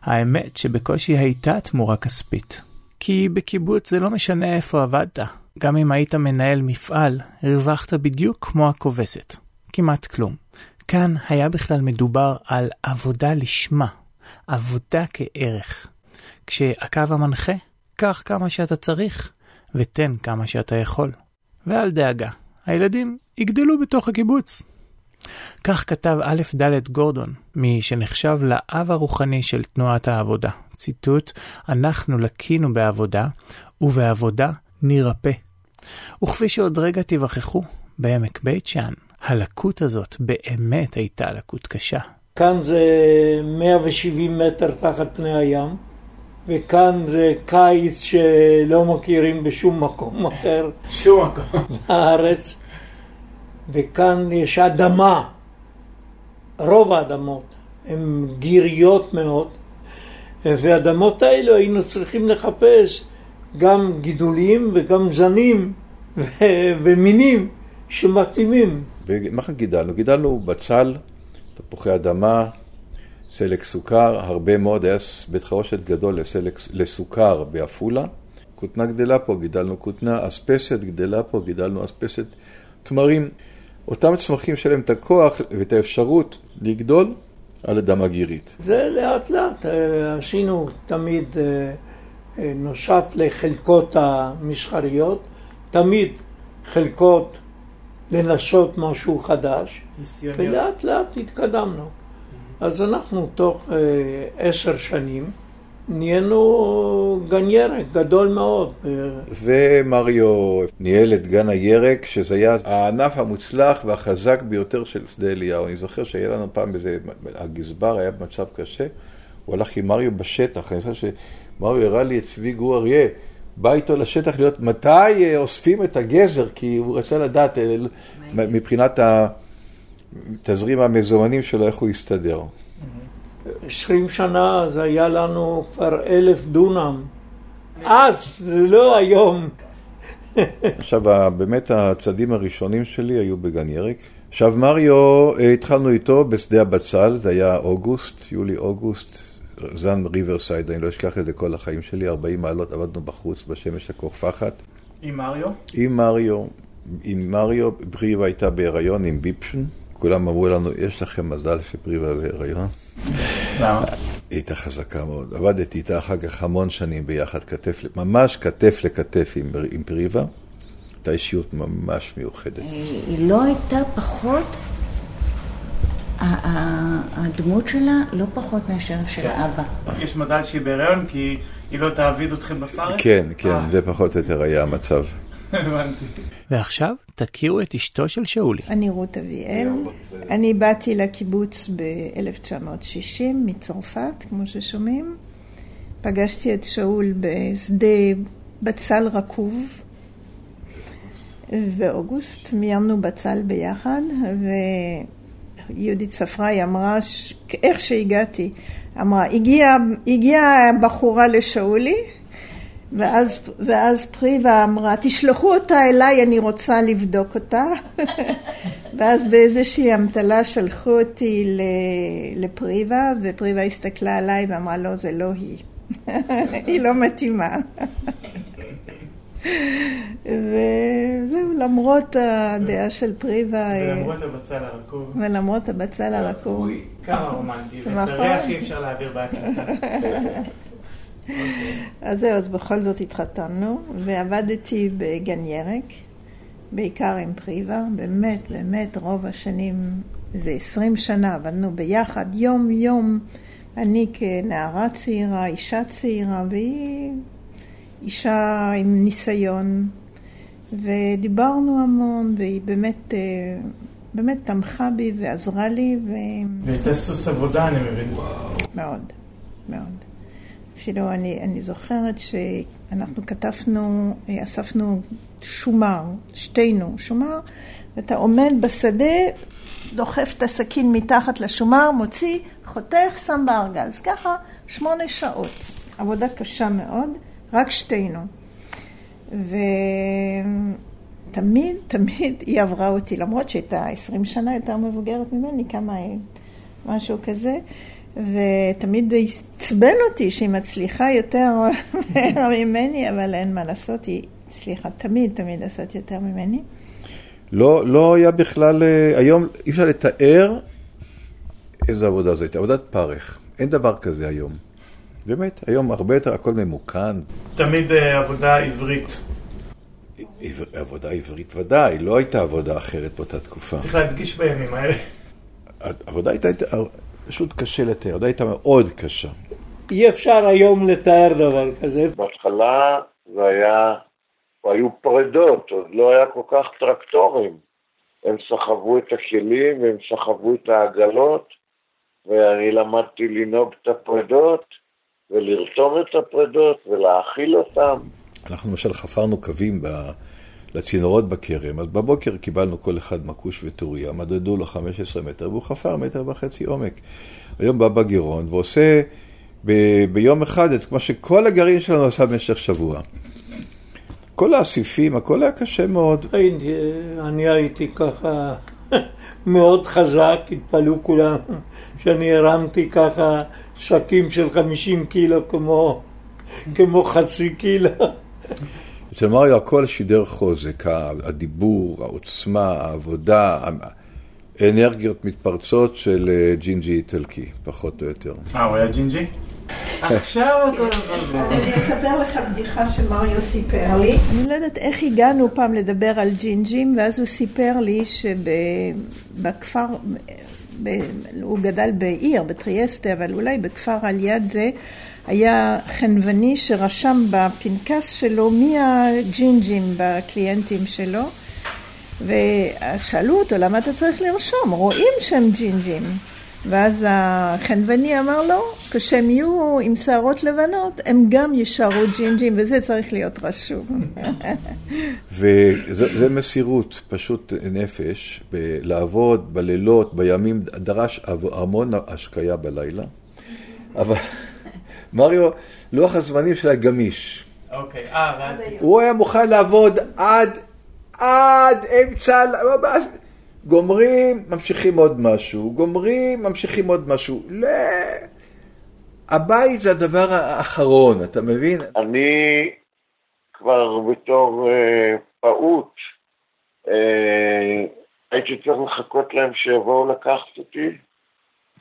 האמת שבקושי הייתה תמורה כספית. כי בקיבוץ זה לא משנה איפה עבדת. גם אם היית מנהל מפעל, הרווחת בדיוק כמו הכובסת. כמעט כלום. כאן היה בכלל מדובר על עבודה לשמה, עבודה כערך. כשהקו המנחה, קח כמה שאתה צריך, ותן כמה שאתה יכול. ואל דאגה, הילדים יגדלו בתוך הקיבוץ. כך כתב א' ד' גורדון, מי שנחשב לאב הרוחני של תנועת העבודה. ציטוט, אנחנו לקינו בעבודה, ובעבודה נירפא. וכפי שעוד רגע תיווכחו, בעמק בית שאן, הלקות הזאת באמת הייתה לקות קשה. כאן זה 170 מטר תחת פני הים, וכאן זה קיץ שלא מכירים בשום מקום אחר שום מקום. בארץ, וכאן יש אדמה, רוב האדמות הן גיריות מאוד, והאדמות האלו היינו צריכים לחפש גם גידולים וגם זנים ו- ומינים שמתאימים. ומה גידלנו? גידלנו בצל, תפוחי אדמה, סלק סוכר, הרבה מאוד, היה בית חרושת גדול לסלק, לסוכר בעפולה. כותנה גדלה פה, גידלנו כותנה, אספסת גדלה פה, גידלנו אספסת. תמרים, אותם צמחים שלהם את הכוח ואת האפשרות לגדול על אדמה גירית. זה לאט לאט אה, עשינו תמיד אה, אה, נוסף לחלקות המסחריות, תמיד חלקות לנסות משהו חדש, ולאט לאט התקדמנו. אז אנחנו תוך אה, עשר שנים נהיינו גן ירק גדול מאוד. אה, ומריו ניהל את גן הירק, שזה היה הענף המוצלח והחזק ביותר של שדה אליהו. אני זוכר שהיה לנו פעם איזה, הגזבר היה במצב קשה, הוא הלך עם מריו בשטח, אני זוכר שמריו הראה לי את צבי גור אריה, בא איתו לשטח להיות מתי אה, אוספים את הגזר, כי הוא רצה לדעת אה, מבחינת תזרים המזומנים שלו, איך הוא יסתדר. עשרים שנה אז היה לנו כבר אלף דונם. אז, זה לא היום. עכשיו, באמת הצעדים הראשונים שלי היו בגן ירק. עכשיו, מריו, אה, התחלנו איתו בשדה הבצל, זה היה אוגוסט, יולי-אוגוסט, זן Riverside, אני לא אשכח את זה כל החיים שלי, 40 מעלות, עבדנו בחוץ בשמש הקופחת. עם מריו? עם מריו, עם מריו, פריבה הייתה בהיריון עם ביפשן, כולם אמרו לנו, יש לכם מזל שפריבה בהיריון. למה? היא הייתה חזקה מאוד. עבדתי איתה אחר כך המון שנים ביחד, כתף, ממש כתף לכתף עם, עם פריבה. הייתה אישיות ממש מיוחדת. היא לא הייתה פחות, הדמות שלה לא פחות מאשר של אבא. יש מזל שהיא בהיריון כי היא לא תעביד אתכם בפארק? כן, כן, זה פחות או יותר היה המצב. הבנתי. ועכשיו תכירו את אשתו של שאולי. אני רות אביאל. אני באתי לקיבוץ ב-1960 מצרפת, כמו ששומעים. פגשתי את שאול בשדה בצל רקוב באוגוסט, מיימנו בצל ביחד, ויהודית ספראי אמרה, ש... איך שהגעתי, אמרה, הגיעה הגיע בחורה לשאולי, ואז, ואז פריבה אמרה, תשלחו אותה אליי, אני רוצה לבדוק אותה. ואז באיזושהי אמתלה שלחו אותי לפריבה, ופריבה הסתכלה עליי ואמרה, לא, זה לא היא. היא לא מתאימה. וזהו, למרות הדעה של פריבה... ולמרות הבצל הרקוב. ולמרות הבצל הרקוב. כמה רומנטי, ואת הריח אי אפשר להעביר בהקלטה. אז זהו, אז בכל זאת התחתנו, ועבדתי בגן ירק, בעיקר עם פריבה, באמת, באמת, רוב השנים, זה עשרים שנה, עבדנו ביחד, יום-יום, אני כנערה צעירה, אישה צעירה, והיא אישה עם ניסיון, ודיברנו המון, והיא באמת, באמת תמכה בי ועזרה לי. ו... והייתה סוס עבודה, אני מבין. מאוד, מאוד. אפילו אני, אני זוכרת שאנחנו כתבנו, אספנו שומר, שתינו שומר, ואתה עומד בשדה, דוחף את הסכין מתחת לשומר, מוציא, חותך, שם בארגז. ככה שמונה שעות. עבודה קשה מאוד, רק שתינו. ותמיד, תמיד היא עברה אותי, למרות שהייתה עשרים שנה יותר מבוגרת ממני, כמה, משהו כזה. ותמיד עצבן אותי שהיא מצליחה יותר ממני, אבל אין מה לעשות, היא הצליחה תמיד, תמיד לעשות יותר ממני. לא, לא היה בכלל, אה, היום אי אפשר לתאר איזו עבודה זאת, עבודת פרך. אין דבר כזה היום. באמת, היום הרבה יותר הכל ממוכן. תמיד uh, עבודה עברית. עבר, עבודה עברית ודאי, לא הייתה עבודה אחרת באותה תקופה. צריך להדגיש בימים האלה. העבודה הייתה פשוט קשה לתאר, העבודה הייתה מאוד קשה. אי אפשר היום לתאר דבר כזה. בהתחלה זה היה, היו פרדות, עוד לא היה כל כך טרקטורים. הם סחבו את הכלים והם סחבו את העגלות, ואני למדתי לנהוג את הפרדות ולרתום את הפרדות ולהאכיל אותם. אנחנו למשל חפרנו קווים ב... לצינורות בכרם, אז בבוקר קיבלנו כל אחד מקוש וטוריה, מדדו לו 15 מטר והוא חפר מטר וחצי עומק. היום בא בגירון ועושה ב- ביום אחד את מה שכל הגרעין שלנו עשה במשך שבוע. כל האסיפים, הכל היה קשה מאוד. הייתי, אני הייתי ככה מאוד חזק, התפלאו כולם שאני הרמתי ככה שקים של 50 קילו כמו, כמו חצי קילו. אצל מריו הכל שידר חוזק, הדיבור, העוצמה, העבודה, אנרגיות מתפרצות של אה, ג'ינג'י איטלקי, פחות או יותר. אה, הוא היה ג'ינג'י? עכשיו הכל עבר. אני אספר לך בדיחה שמריו סיפר לי. אני לא יודעת איך הגענו פעם לדבר על ג'ינג'ים, ואז הוא סיפר לי שבכפר, הוא גדל בעיר, בטריאסטה, אבל אולי בכפר על יד זה, היה חנווני שרשם בפנקס שלו מי הג'ינג'ים בקליינטים שלו. ושאלו אותו למה אתה צריך לרשום, רואים שהם ג'ינג'ים ואז החנווני אמר לו, כשהם יהיו עם שערות לבנות, הם גם יישארו ג'ינג'ים, וזה צריך להיות רשום. וזה מסירות, פשוט נפש, לעבוד בלילות, בימים, דרש המון השקיה בלילה. אבל מריו, לוח הזמנים שלה גמיש. אוקיי, אה, הוא היה מוכן לעבוד עד, עד אמצע, גומרים, ממשיכים עוד משהו, גומרים, ממשיכים עוד משהו. לא, הבית זה הדבר האחרון, אתה מבין? אני כבר בתור אה, פעוט, אה, הייתי צריך לחכות להם שיבואו לקחת אותי.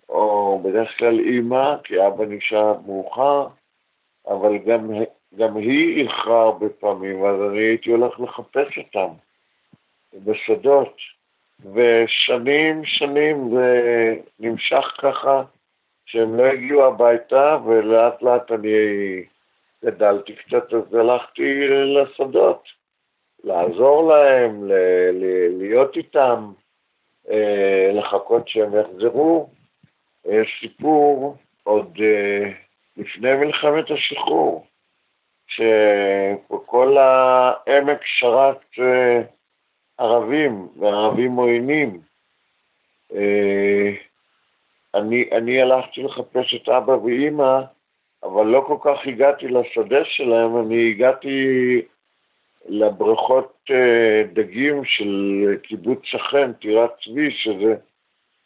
או בדרך כלל אימא, כי אבא נשאר מאוחר, אבל גם, גם היא איחרה הרבה פעמים, אז אני הייתי הולך לחפש אותם בשדות. ושנים, שנים זה נמשך ככה, שהם לא הגיעו הביתה, ולאט לאט אני גדלתי קצת, אז הלכתי לשדות, לעזור להם, להיות איתם, אה, לחכות שהם יחזרו. יש סיפור עוד uh, לפני מלחמת השחרור, שכל העמק שרת uh, ערבים וערבים עוינים. Uh, אני, אני הלכתי לחפש את אבא ואימא, אבל לא כל כך הגעתי לשדה שלהם, אני הגעתי לבריכות אה, דגים של קיבוץ שכן, טירת צבי, שזה,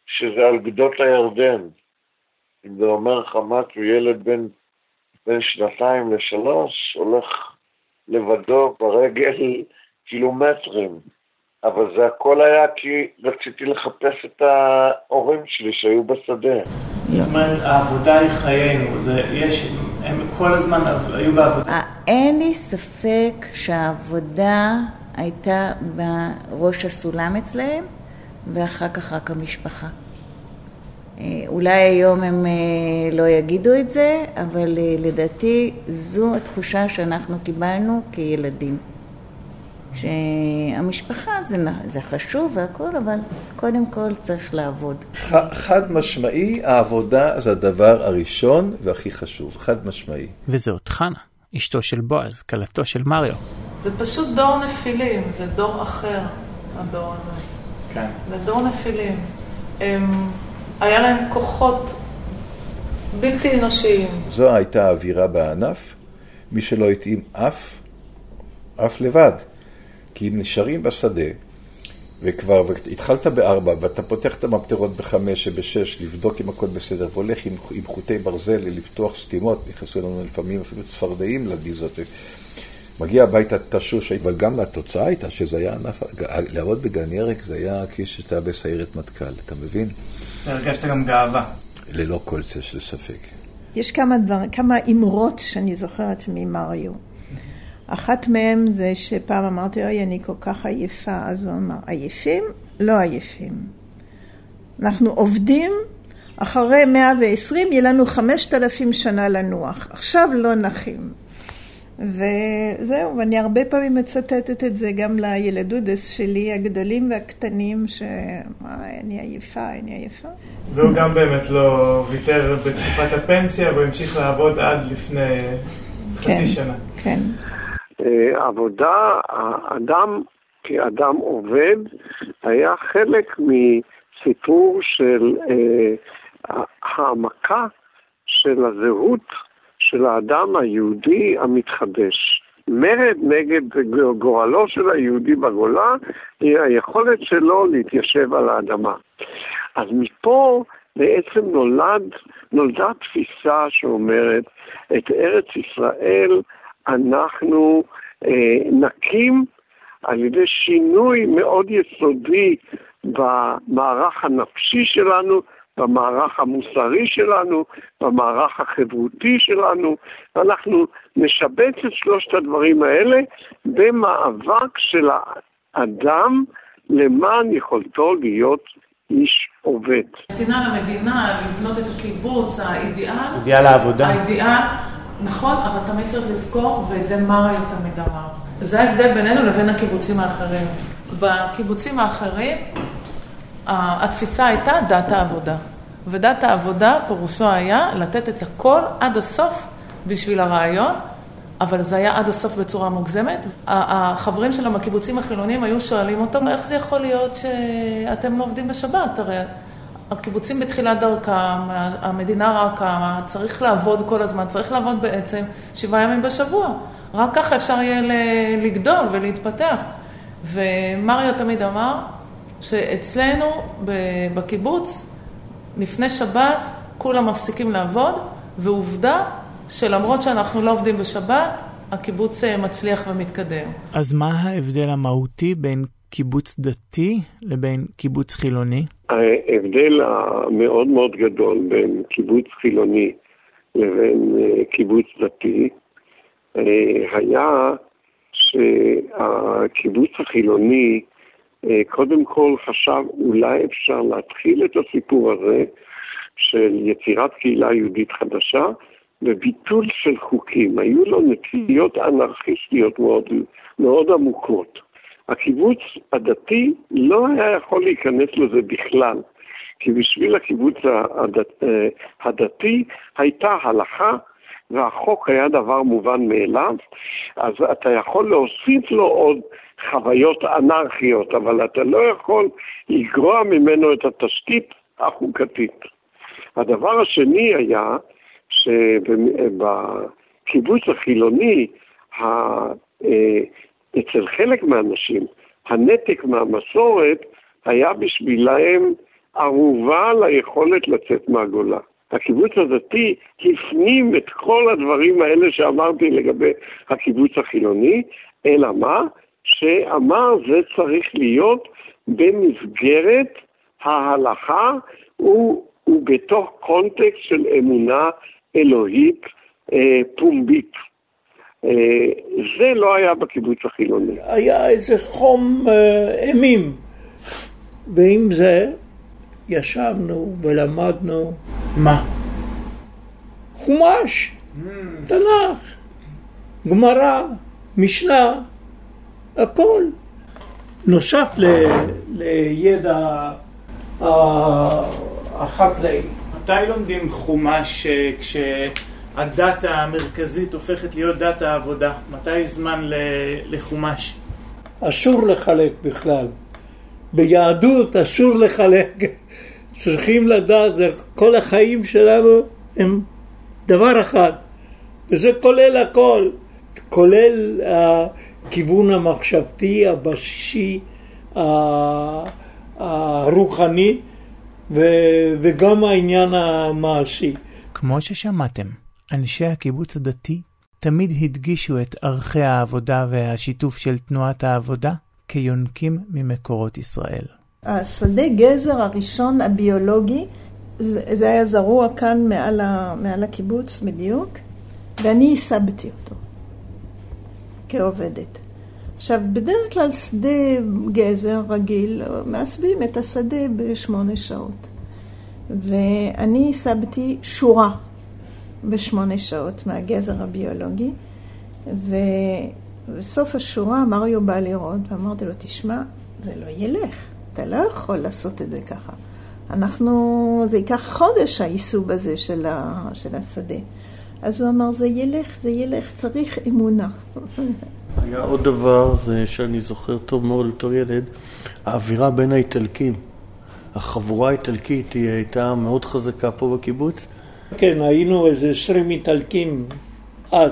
שזה על גדות הירדן. אם זה אומר לך משהו, ילד בן, בין שנתיים לשלוש הולך לבדו ברגל קילומטרים. אבל זה הכל היה כי רציתי לחפש את ההורים שלי שהיו בשדה. זאת אומרת, העבודה היא חיינו, זה, יש, הם כל הזמן היו בעבודה. אה, אין לי ספק שהעבודה הייתה בראש הסולם אצלהם, ואחר כך רק המשפחה. אה, אולי היום הם אה, לא יגידו את זה, אבל לדעתי זו התחושה שאנחנו קיבלנו כילדים. שהמשפחה זה, זה חשוב והכל, אבל קודם כל צריך לעבוד. ח, חד משמעי, העבודה זה הדבר הראשון והכי חשוב, חד משמעי. וזאת חנה, אשתו של בועז, כלתו של מריו. זה פשוט דור נפילים, זה דור אחר, הדור הזה. כן. זה דור נפילים. הם, היה להם כוחות בלתי אנושיים. זו הייתה האווירה בענף, מי שלא התאים אף, אף לבד. כי אם נשארים בשדה, וכבר התחלת בארבע, ואתה פותח את המפטרות בחמש ובשש, לבדוק אם הכל בסדר, והולך עם, עם חוטי ברזל לפתוח סתימות, נכנסו לנו לפעמים אפילו צפרדעים לגיזות. מגיע הביתה תשוש, אבל גם התוצאה הייתה שזה היה ענף, לעבוד בגן ירק זה היה כשאתה בסיירת מטכ"ל, אתה מבין? הרגשת גם גאווה. ללא כל צל של ספק. יש כמה דברים, כמה אמרות שאני זוכרת ממריו. אחת מהן זה שפעם אמרתי, אוי, אני כל כך עייפה, אז הוא אמר, עייפים? לא עייפים. אנחנו עובדים, אחרי 120 יהיה לנו 5,000 שנה לנוח. עכשיו לא נחים. וזהו, ואני הרבה פעמים מצטטת את זה גם לילדודס שלי, הגדולים והקטנים, שאמרה, אני עייפה, אני עייפה. והוא גם באמת לא ויתר בתקופת הפנסיה, והוא המשיך לעבוד עד לפני חצי כן, שנה. כן. עבודה, האדם כאדם עובד, היה חלק מסיפור של אה, העמקה של הזהות של האדם היהודי המתחדש. מרד נגד גורלו של היהודי בגולה היא היכולת שלו להתיישב על האדמה. אז מפה בעצם נולד, נולדה תפיסה שאומרת את ארץ ישראל אנחנו אה, נקים על ידי שינוי מאוד יסודי במערך הנפשי שלנו, במערך המוסרי שלנו, במערך החברותי שלנו, ואנחנו נשבץ את שלושת הדברים האלה במאבק של האדם למען יכולתו להיות איש עובד. נתינה למדינה, לבנות את הקיבוץ, האידיאל. אידיאל העבודה. האידיאל, נכון, אבל תמיד צריך לזכור, ואת זה מריה תמיד אמר. זה ההבדל בינינו לבין הקיבוצים האחרים. בקיבוצים האחרים, התפיסה הייתה דת העבודה. ודת העבודה, פירושו היה לתת את הכל עד הסוף בשביל הרעיון, אבל זה היה עד הסוף בצורה מוגזמת. החברים שלו בקיבוצים החילוניים היו שואלים אותו, איך זה יכול להיות שאתם לא עובדים בשבת? הרי הקיבוצים בתחילת דרכם, המדינה רק קמה, צריך לעבוד כל הזמן, צריך לעבוד בעצם שבעה ימים בשבוע. רק ככה אפשר יהיה לגדול ולהתפתח. ומריו תמיד אמר שאצלנו בקיבוץ, לפני שבת כולם מפסיקים לעבוד, ועובדה שלמרות שאנחנו לא עובדים בשבת, הקיבוץ מצליח ומתקדם. אז מה ההבדל המהותי בין קיבוץ דתי לבין קיבוץ חילוני? ההבדל המאוד מאוד גדול בין קיבוץ חילוני לבין קיבוץ דתי היה שהקיבוץ החילוני קודם כל חשב אולי אפשר להתחיל את הסיפור הזה של יצירת קהילה יהודית חדשה וביטול של חוקים. היו לו נטיות אנרכיסטיות מאוד, מאוד עמוקות. הקיבוץ הדתי לא היה יכול להיכנס לזה בכלל, כי בשביל הקיבוץ הדת, הדתי הייתה הלכה והחוק היה דבר מובן מאליו, אז אתה יכול להוסיף לו עוד חוויות אנרכיות, אבל אתה לא יכול לגרוע ממנו את התשתית החוקתית. הדבר השני היה. שבקיבוץ החילוני, ה, אה, אצל חלק מהאנשים, הנתק מהמסורת היה בשבילהם ערובה ליכולת לצאת מהגולה. הקיבוץ הדתי הפנים את כל הדברים האלה שאמרתי לגבי הקיבוץ החילוני, אלא מה? שאמר זה צריך להיות במסגרת ההלכה ובתוך קונטקסט של אמונה אלוהית אה, פומבית. אה, זה לא היה בקיבוץ החילוני. היה איזה חום אה, אימים, ועם זה ישבנו ולמדנו מה? חומש, תנ"ך, גמרא, משנה, הכל. נוסף ל, לידע ה- החקלאי. מתי לומדים חומש אה, כשהדאטה המרכזית הופכת להיות דאטה עבודה? מתי זמן לחומש? אסור לחלק בכלל. ביהדות אסור לחלק. צריכים לדעת, זה, כל החיים שלנו הם דבר אחד, וזה כולל הכל, כולל הכיוון המחשבתי, הבסיסי, הרוחני, וגם העניין המעשי. כמו ששמעתם, אנשי הקיבוץ הדתי תמיד הדגישו את ערכי העבודה והשיתוף של תנועת העבודה כיונקים ממקורות ישראל. השדה גזר הראשון הביולוגי, זה היה זרוע כאן מעל, ה, מעל הקיבוץ בדיוק, ואני הסבתי אותו כעובדת. עכשיו, בדרך כלל שדה גזר רגיל, מעשבים את השדה בשמונה שעות. ואני הסבתי שורה בשמונה שעות מהגזר הביולוגי, ובסוף השורה מריו בא לראות, ואמרתי לו, תשמע, זה לא ילך, אתה לא יכול לעשות את זה ככה. אנחנו, זה ייקח חודש העיסוב הזה של, ה, של השדה. אז הוא אמר, זה ילך, זה ילך, צריך אמונה. היה עוד דבר, זה שאני זוכר טוב מאוד בתור ילד, האווירה בין האיטלקים. החבורה האיטלקית היא הייתה מאוד חזקה פה בקיבוץ. כן, היינו איזה עשרים איטלקים אז,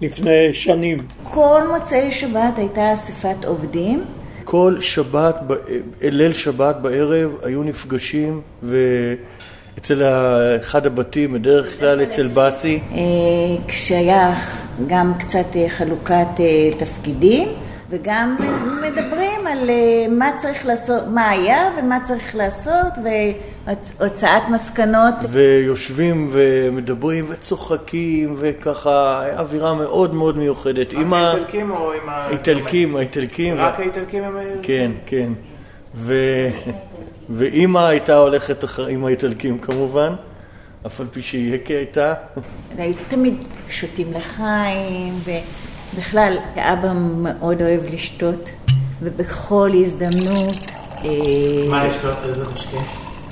לפני שנים. כל מוצאי שבת הייתה אספת עובדים. כל שבת, ב- ליל שבת בערב היו נפגשים ואצל אחד הבתים, בדרך כלל אצל באסי. אה, כשהיה גם קצת אה, חלוקת אה, תפקידים, וגם מדברים על אה, מה צריך לעשות, מה היה ומה צריך לעשות, והוצאת מסקנות. ויושבים ומדברים וצוחקים וככה, אווירה מאוד מאוד מיוחדת. עם ה- האיטלקים או עם ה... האיטלקים, האיטלקים. רק האיטלקים הם היו כן, כן. ו... ואימא הייתה הולכת אחר... עם האיטלקים כמובן, אף על פי שהיא יקי הייתה. היו תמיד שותים לחיים, ובכלל, אבא מאוד אוהב לשתות, ובכל הזדמנות... אה, מה לשתות? איזה משקה?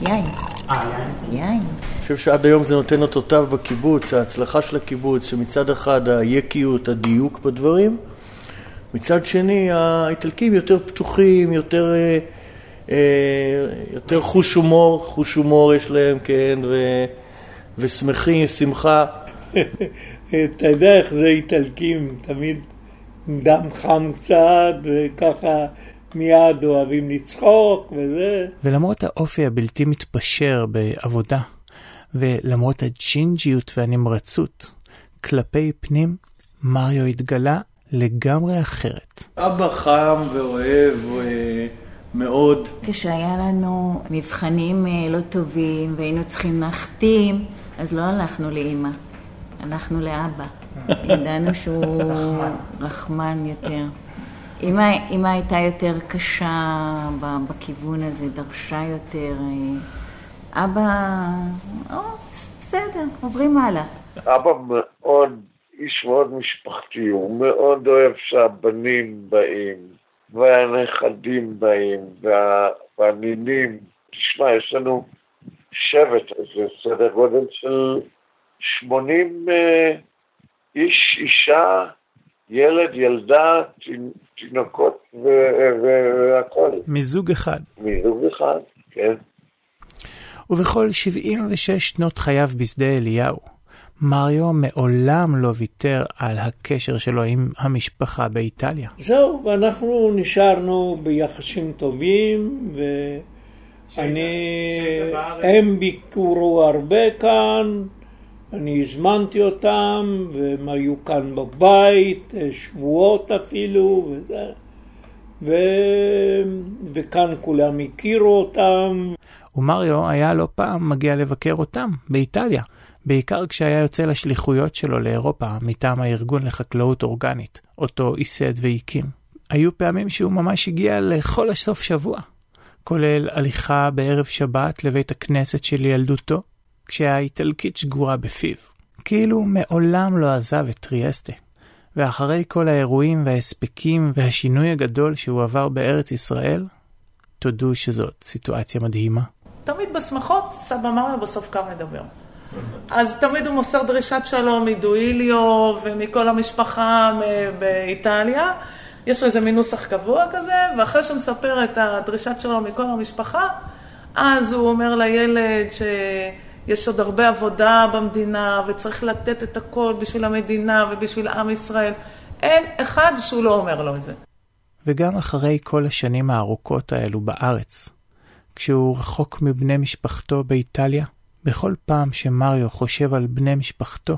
יין, אה, יין? יין. אני חושב שעד היום זה נותן אותותיו בקיבוץ, ההצלחה של הקיבוץ, שמצד אחד היקיות, הדיוק בדברים, מצד שני האיטלקים יותר פתוחים, יותר, אה, אה, יותר חוש הומור, חוש הומור יש להם, כן, ו, ושמחים, שמחה. אתה יודע איך זה איטלקים, תמיד דם חם קצת, וככה מיד אוהבים לצחוק וזה. ולמרות האופי הבלתי מתפשר בעבודה, ולמרות הג'ינג'יות והנמרצות, כלפי פנים, מריו התגלה לגמרי אחרת. אבא חם ואוהב אה, מאוד. כשהיה לנו מבחנים אה, לא טובים והיינו צריכים להחתים, אז לא הלכנו לאימא, הלכנו לאבא. ידענו שהוא רחמן יותר. אמא, הייתה יותר קשה בכיוון הזה, דרשה יותר. אבא, או, בסדר, עוברים הלאה. אבא מאוד, איש מאוד משפחתי, הוא מאוד אוהב שהבנים באים, והנכדים באים, וה, והנינים. תשמע, יש לנו שבט, זה סדר גודל של 80 אה, איש, אישה, ילד, ילדה, תינ- תינוקות ו- ו- והכל. מזוג אחד. מזוג אחד, כן. ובכל 76 שנות חייו בשדה אליהו, מריו מעולם לא ויתר על הקשר שלו עם המשפחה באיטליה. זהו, ואנחנו נשארנו ביחסים טובים, ואני... הם ביקרו הרבה כאן, אני הזמנתי אותם, והם היו כאן בבית, שבועות אפילו, וזה. ו... וכאן כולם הכירו אותם. ומריו היה לא פעם מגיע לבקר אותם, באיטליה. בעיקר כשהיה יוצא לשליחויות שלו לאירופה מטעם הארגון לחקלאות אורגנית, אותו ייסד והקים. היו פעמים שהוא ממש הגיע לכל הסוף שבוע, כולל הליכה בערב שבת לבית הכנסת של ילדותו, כשהאיטלקית שגורה בפיו. כאילו מעולם לא עזב את טריאסטה. ואחרי כל האירועים וההספקים והשינוי הגדול שהוא עבר בארץ ישראל, תודו שזאת סיטואציה מדהימה. תמיד בשמחות, סבא מריו בסוף קם לדבר. אז תמיד הוא מוסר דרישת שלום מדואיליו ומכל המשפחה באיטליה. יש לו איזה מין נוסח קבוע כזה, ואחרי שהוא מספר את הדרישת שלום מכל המשפחה, אז הוא אומר לילד שיש עוד הרבה עבודה במדינה וצריך לתת את הכל בשביל המדינה ובשביל עם ישראל. אין אחד שהוא לא אומר לו את זה. וגם אחרי כל השנים הארוכות האלו בארץ, כשהוא רחוק מבני משפחתו באיטליה, בכל פעם שמריו חושב על בני משפחתו,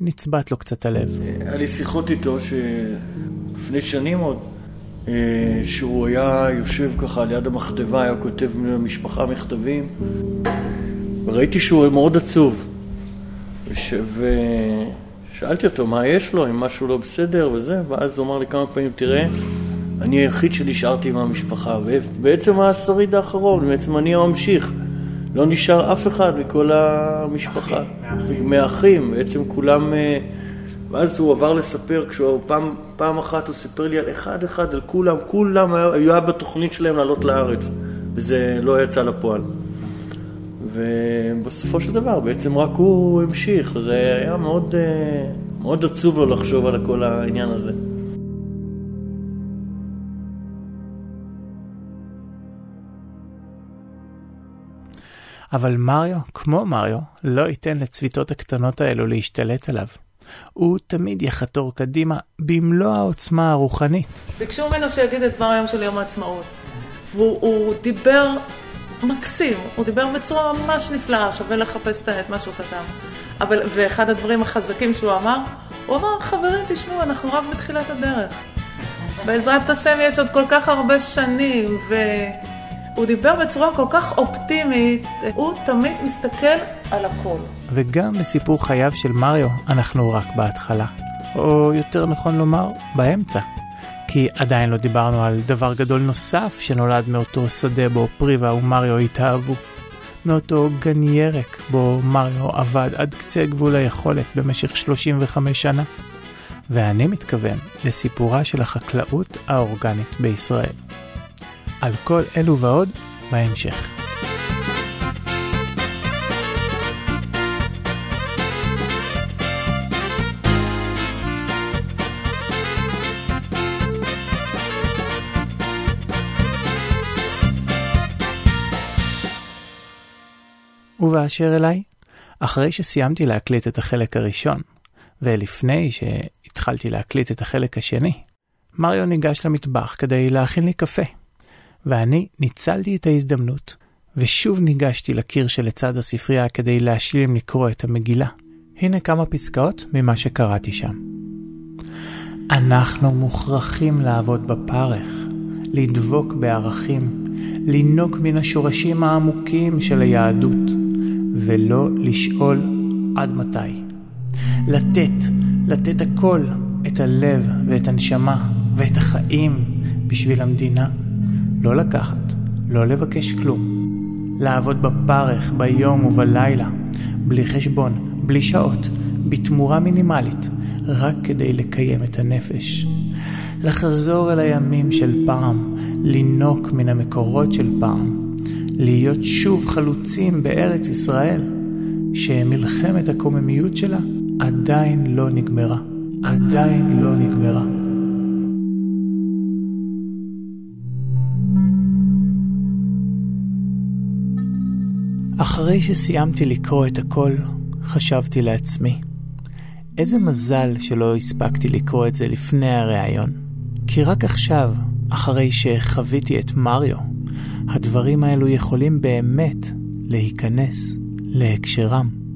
נצבט לו קצת הלב. היה לי שיחות איתו שלפני שנים עוד, אה, שהוא היה יושב ככה ליד המכתבה, היה כותב למשפחה מכתבים, וראיתי שהוא מאוד עצוב. וש... ושאלתי אותו מה יש לו, אם משהו לא בסדר וזה, ואז הוא אמר לי כמה פעמים, תראה, אני היחיד שנשארתי עם המשפחה, ובעצם השריד האחרון, בעצם אני הממשיך. לא נשאר אף אחד מכל המשפחה. מאחים, בעצם כולם... אה, ואז הוא עבר לספר, כשהוא פעם, פעם אחת הוא סיפר לי על אחד אחד, על כולם, כולם היה, היה בתוכנית שלהם לעלות לארץ, וזה לא יצא לפועל. ובסופו של דבר בעצם רק הוא המשיך, זה היה מאוד, אה, מאוד עצוב לו לחשוב על כל העניין הזה. אבל מריו, כמו מריו, לא ייתן לצביטות הקטנות האלו להשתלט עליו. הוא תמיד יחתור קדימה במלוא העוצמה הרוחנית. ביקשו ממנו שיגיד את דבר היום של יום העצמאות. והוא דיבר מקסים, הוא דיבר בצורה ממש נפלאה, שווה לחפש את מה שהוא כתב. אבל, ואחד הדברים החזקים שהוא אמר, הוא אמר, חברים, תשמעו, אנחנו רק בתחילת הדרך. בעזרת השם יש עוד כל כך הרבה שנים, ו... הוא דיבר בצורה כל כך אופטימית, הוא תמיד מסתכל על הכל. וגם בסיפור חייו של מריו אנחנו רק בהתחלה. או יותר נכון לומר, באמצע. כי עדיין לא דיברנו על דבר גדול נוסף שנולד מאותו שדה בו פריבה ומריו התאהבו. מאותו גן ירק בו מריו עבד עד קצה גבול היכולת במשך 35 שנה. ואני מתכוון לסיפורה של החקלאות האורגנית בישראל. על כל אלו ועוד בהמשך. ובאשר אליי, אחרי שסיימתי להקליט את החלק הראשון, ולפני שהתחלתי להקליט את החלק השני, מריו ניגש למטבח כדי להכין לי קפה. ואני ניצלתי את ההזדמנות, ושוב ניגשתי לקיר שלצד הספרייה כדי להשלים לקרוא את המגילה. הנה כמה פסקאות ממה שקראתי שם. אנחנו מוכרחים לעבוד בפרך, לדבוק בערכים, לינוק מן השורשים העמוקים של היהדות, ולא לשאול עד מתי. לתת, לתת הכל, את הלב ואת הנשמה ואת החיים בשביל המדינה. לא לקחת, לא לבקש כלום. לעבוד בפרך, ביום ובלילה, בלי חשבון, בלי שעות, בתמורה מינימלית, רק כדי לקיים את הנפש. לחזור אל הימים של פעם, לינוק מן המקורות של פעם, להיות שוב חלוצים בארץ ישראל, שמלחמת הקוממיות שלה עדיין לא נגמרה. עדיין לא נגמרה. אחרי שסיימתי לקרוא את הכל, חשבתי לעצמי. איזה מזל שלא הספקתי לקרוא את זה לפני הראיון. כי רק עכשיו, אחרי שחוויתי את מריו, הדברים האלו יכולים באמת להיכנס להקשרם.